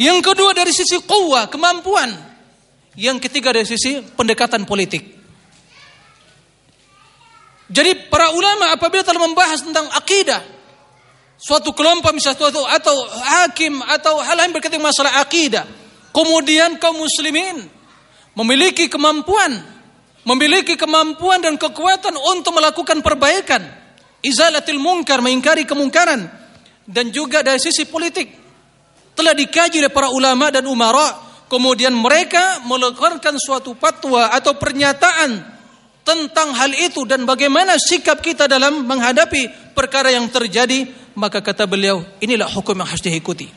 yang kedua dari sisi kuwa, kemampuan. Yang ketiga dari sisi pendekatan politik. Jadi para ulama apabila telah membahas tentang akidah, suatu kelompok misalnya suatu atau hakim atau hal lain berkaitan masalah akidah, kemudian kaum muslimin memiliki kemampuan, memiliki kemampuan dan kekuatan untuk melakukan perbaikan, izalatil mungkar, mengingkari kemungkaran, dan juga dari sisi politik. Telah dikaji oleh para ulama dan umara. Kemudian mereka melakukan suatu fatwa atau pernyataan tentang hal itu dan bagaimana sikap kita dalam menghadapi perkara yang terjadi. Maka kata beliau inilah hukum yang harus diikuti.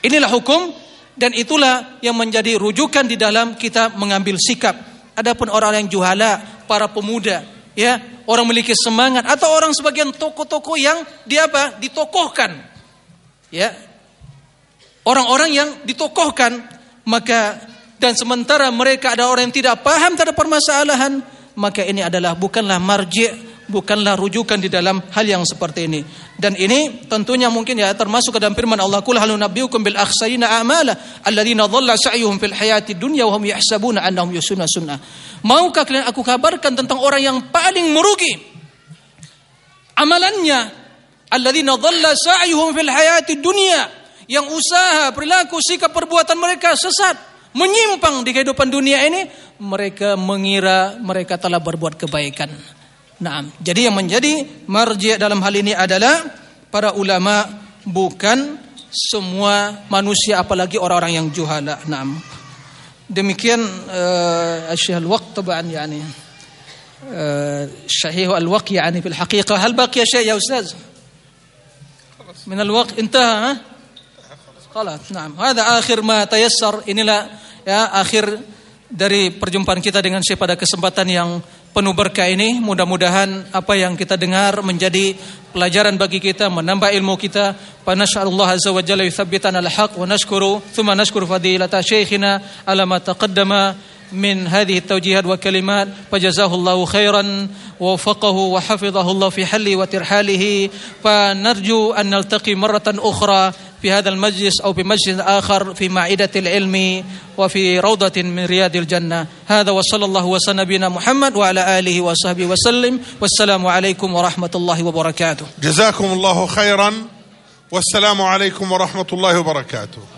Inilah hukum dan itulah yang menjadi rujukan di dalam kita mengambil sikap. Adapun orang yang juhala para pemuda ya orang memiliki semangat atau orang sebagian toko-toko yang dia apa? Ditokohkan ya. Orang-orang yang ditokohkan maka dan sementara mereka ada orang yang tidak paham terhadap permasalahan maka ini adalah bukanlah marji bukanlah rujukan di dalam hal yang seperti ini. Dan ini tentunya mungkin ya termasuk ke dalam firman Allah, "Qul hal nunabbiukum bil akhsayina a'mala alladziina dhalla sa'yuhum fil hayati dunya wa hum yahsabuna annahum yusuna sunnah." Maukah kalian aku kabarkan tentang orang yang paling merugi amalannya alladzina dhalla sa'yuhum fil hayati dunya yang usaha, perilaku, sikap, perbuatan mereka sesat, menyimpang di kehidupan dunia ini, mereka mengira mereka telah berbuat kebaikan. Nah, jadi yang menjadi marji dalam hal ini adalah para ulama bukan semua manusia apalagi orang-orang yang juhala. Nah, demikian uh, Syekh al-Waqt taban yani uh, Syahih al-Waqt yani fil haqiqah hal baqiya syai ya ustaz? من الوقت انتهى ها؟ خلاص نعم هذا آخر ما تيسر inilah ya akhir dari perjumpaan kita dengan Syekh pada kesempatan yang penuh berkah ini mudah-mudahan apa yang kita dengar menjadi pelajaran bagi kita menambah ilmu kita. Fa nas'alullah azza wa jalla yuthabbitana al-haq wa nashkuru thumma nashkuru fadilata syekhina ala ma taqaddama من هذه التوجيهات وكلمات فجزاه الله خيرا ووفقه وحفظه الله في حله وترحاله. فنرجو أن نلتقي مرة أخرى في هذا المجلس أو بمجلس آخر في معدة العلم وفي روضة من رياض الجنة. هذا وصلى الله وسلم نبينا محمد وعلى آله وصحبه وسلم. والسلام عليكم ورحمة الله وبركاته. جزاكم الله خيرا. والسلام عليكم ورحمة الله وبركاته.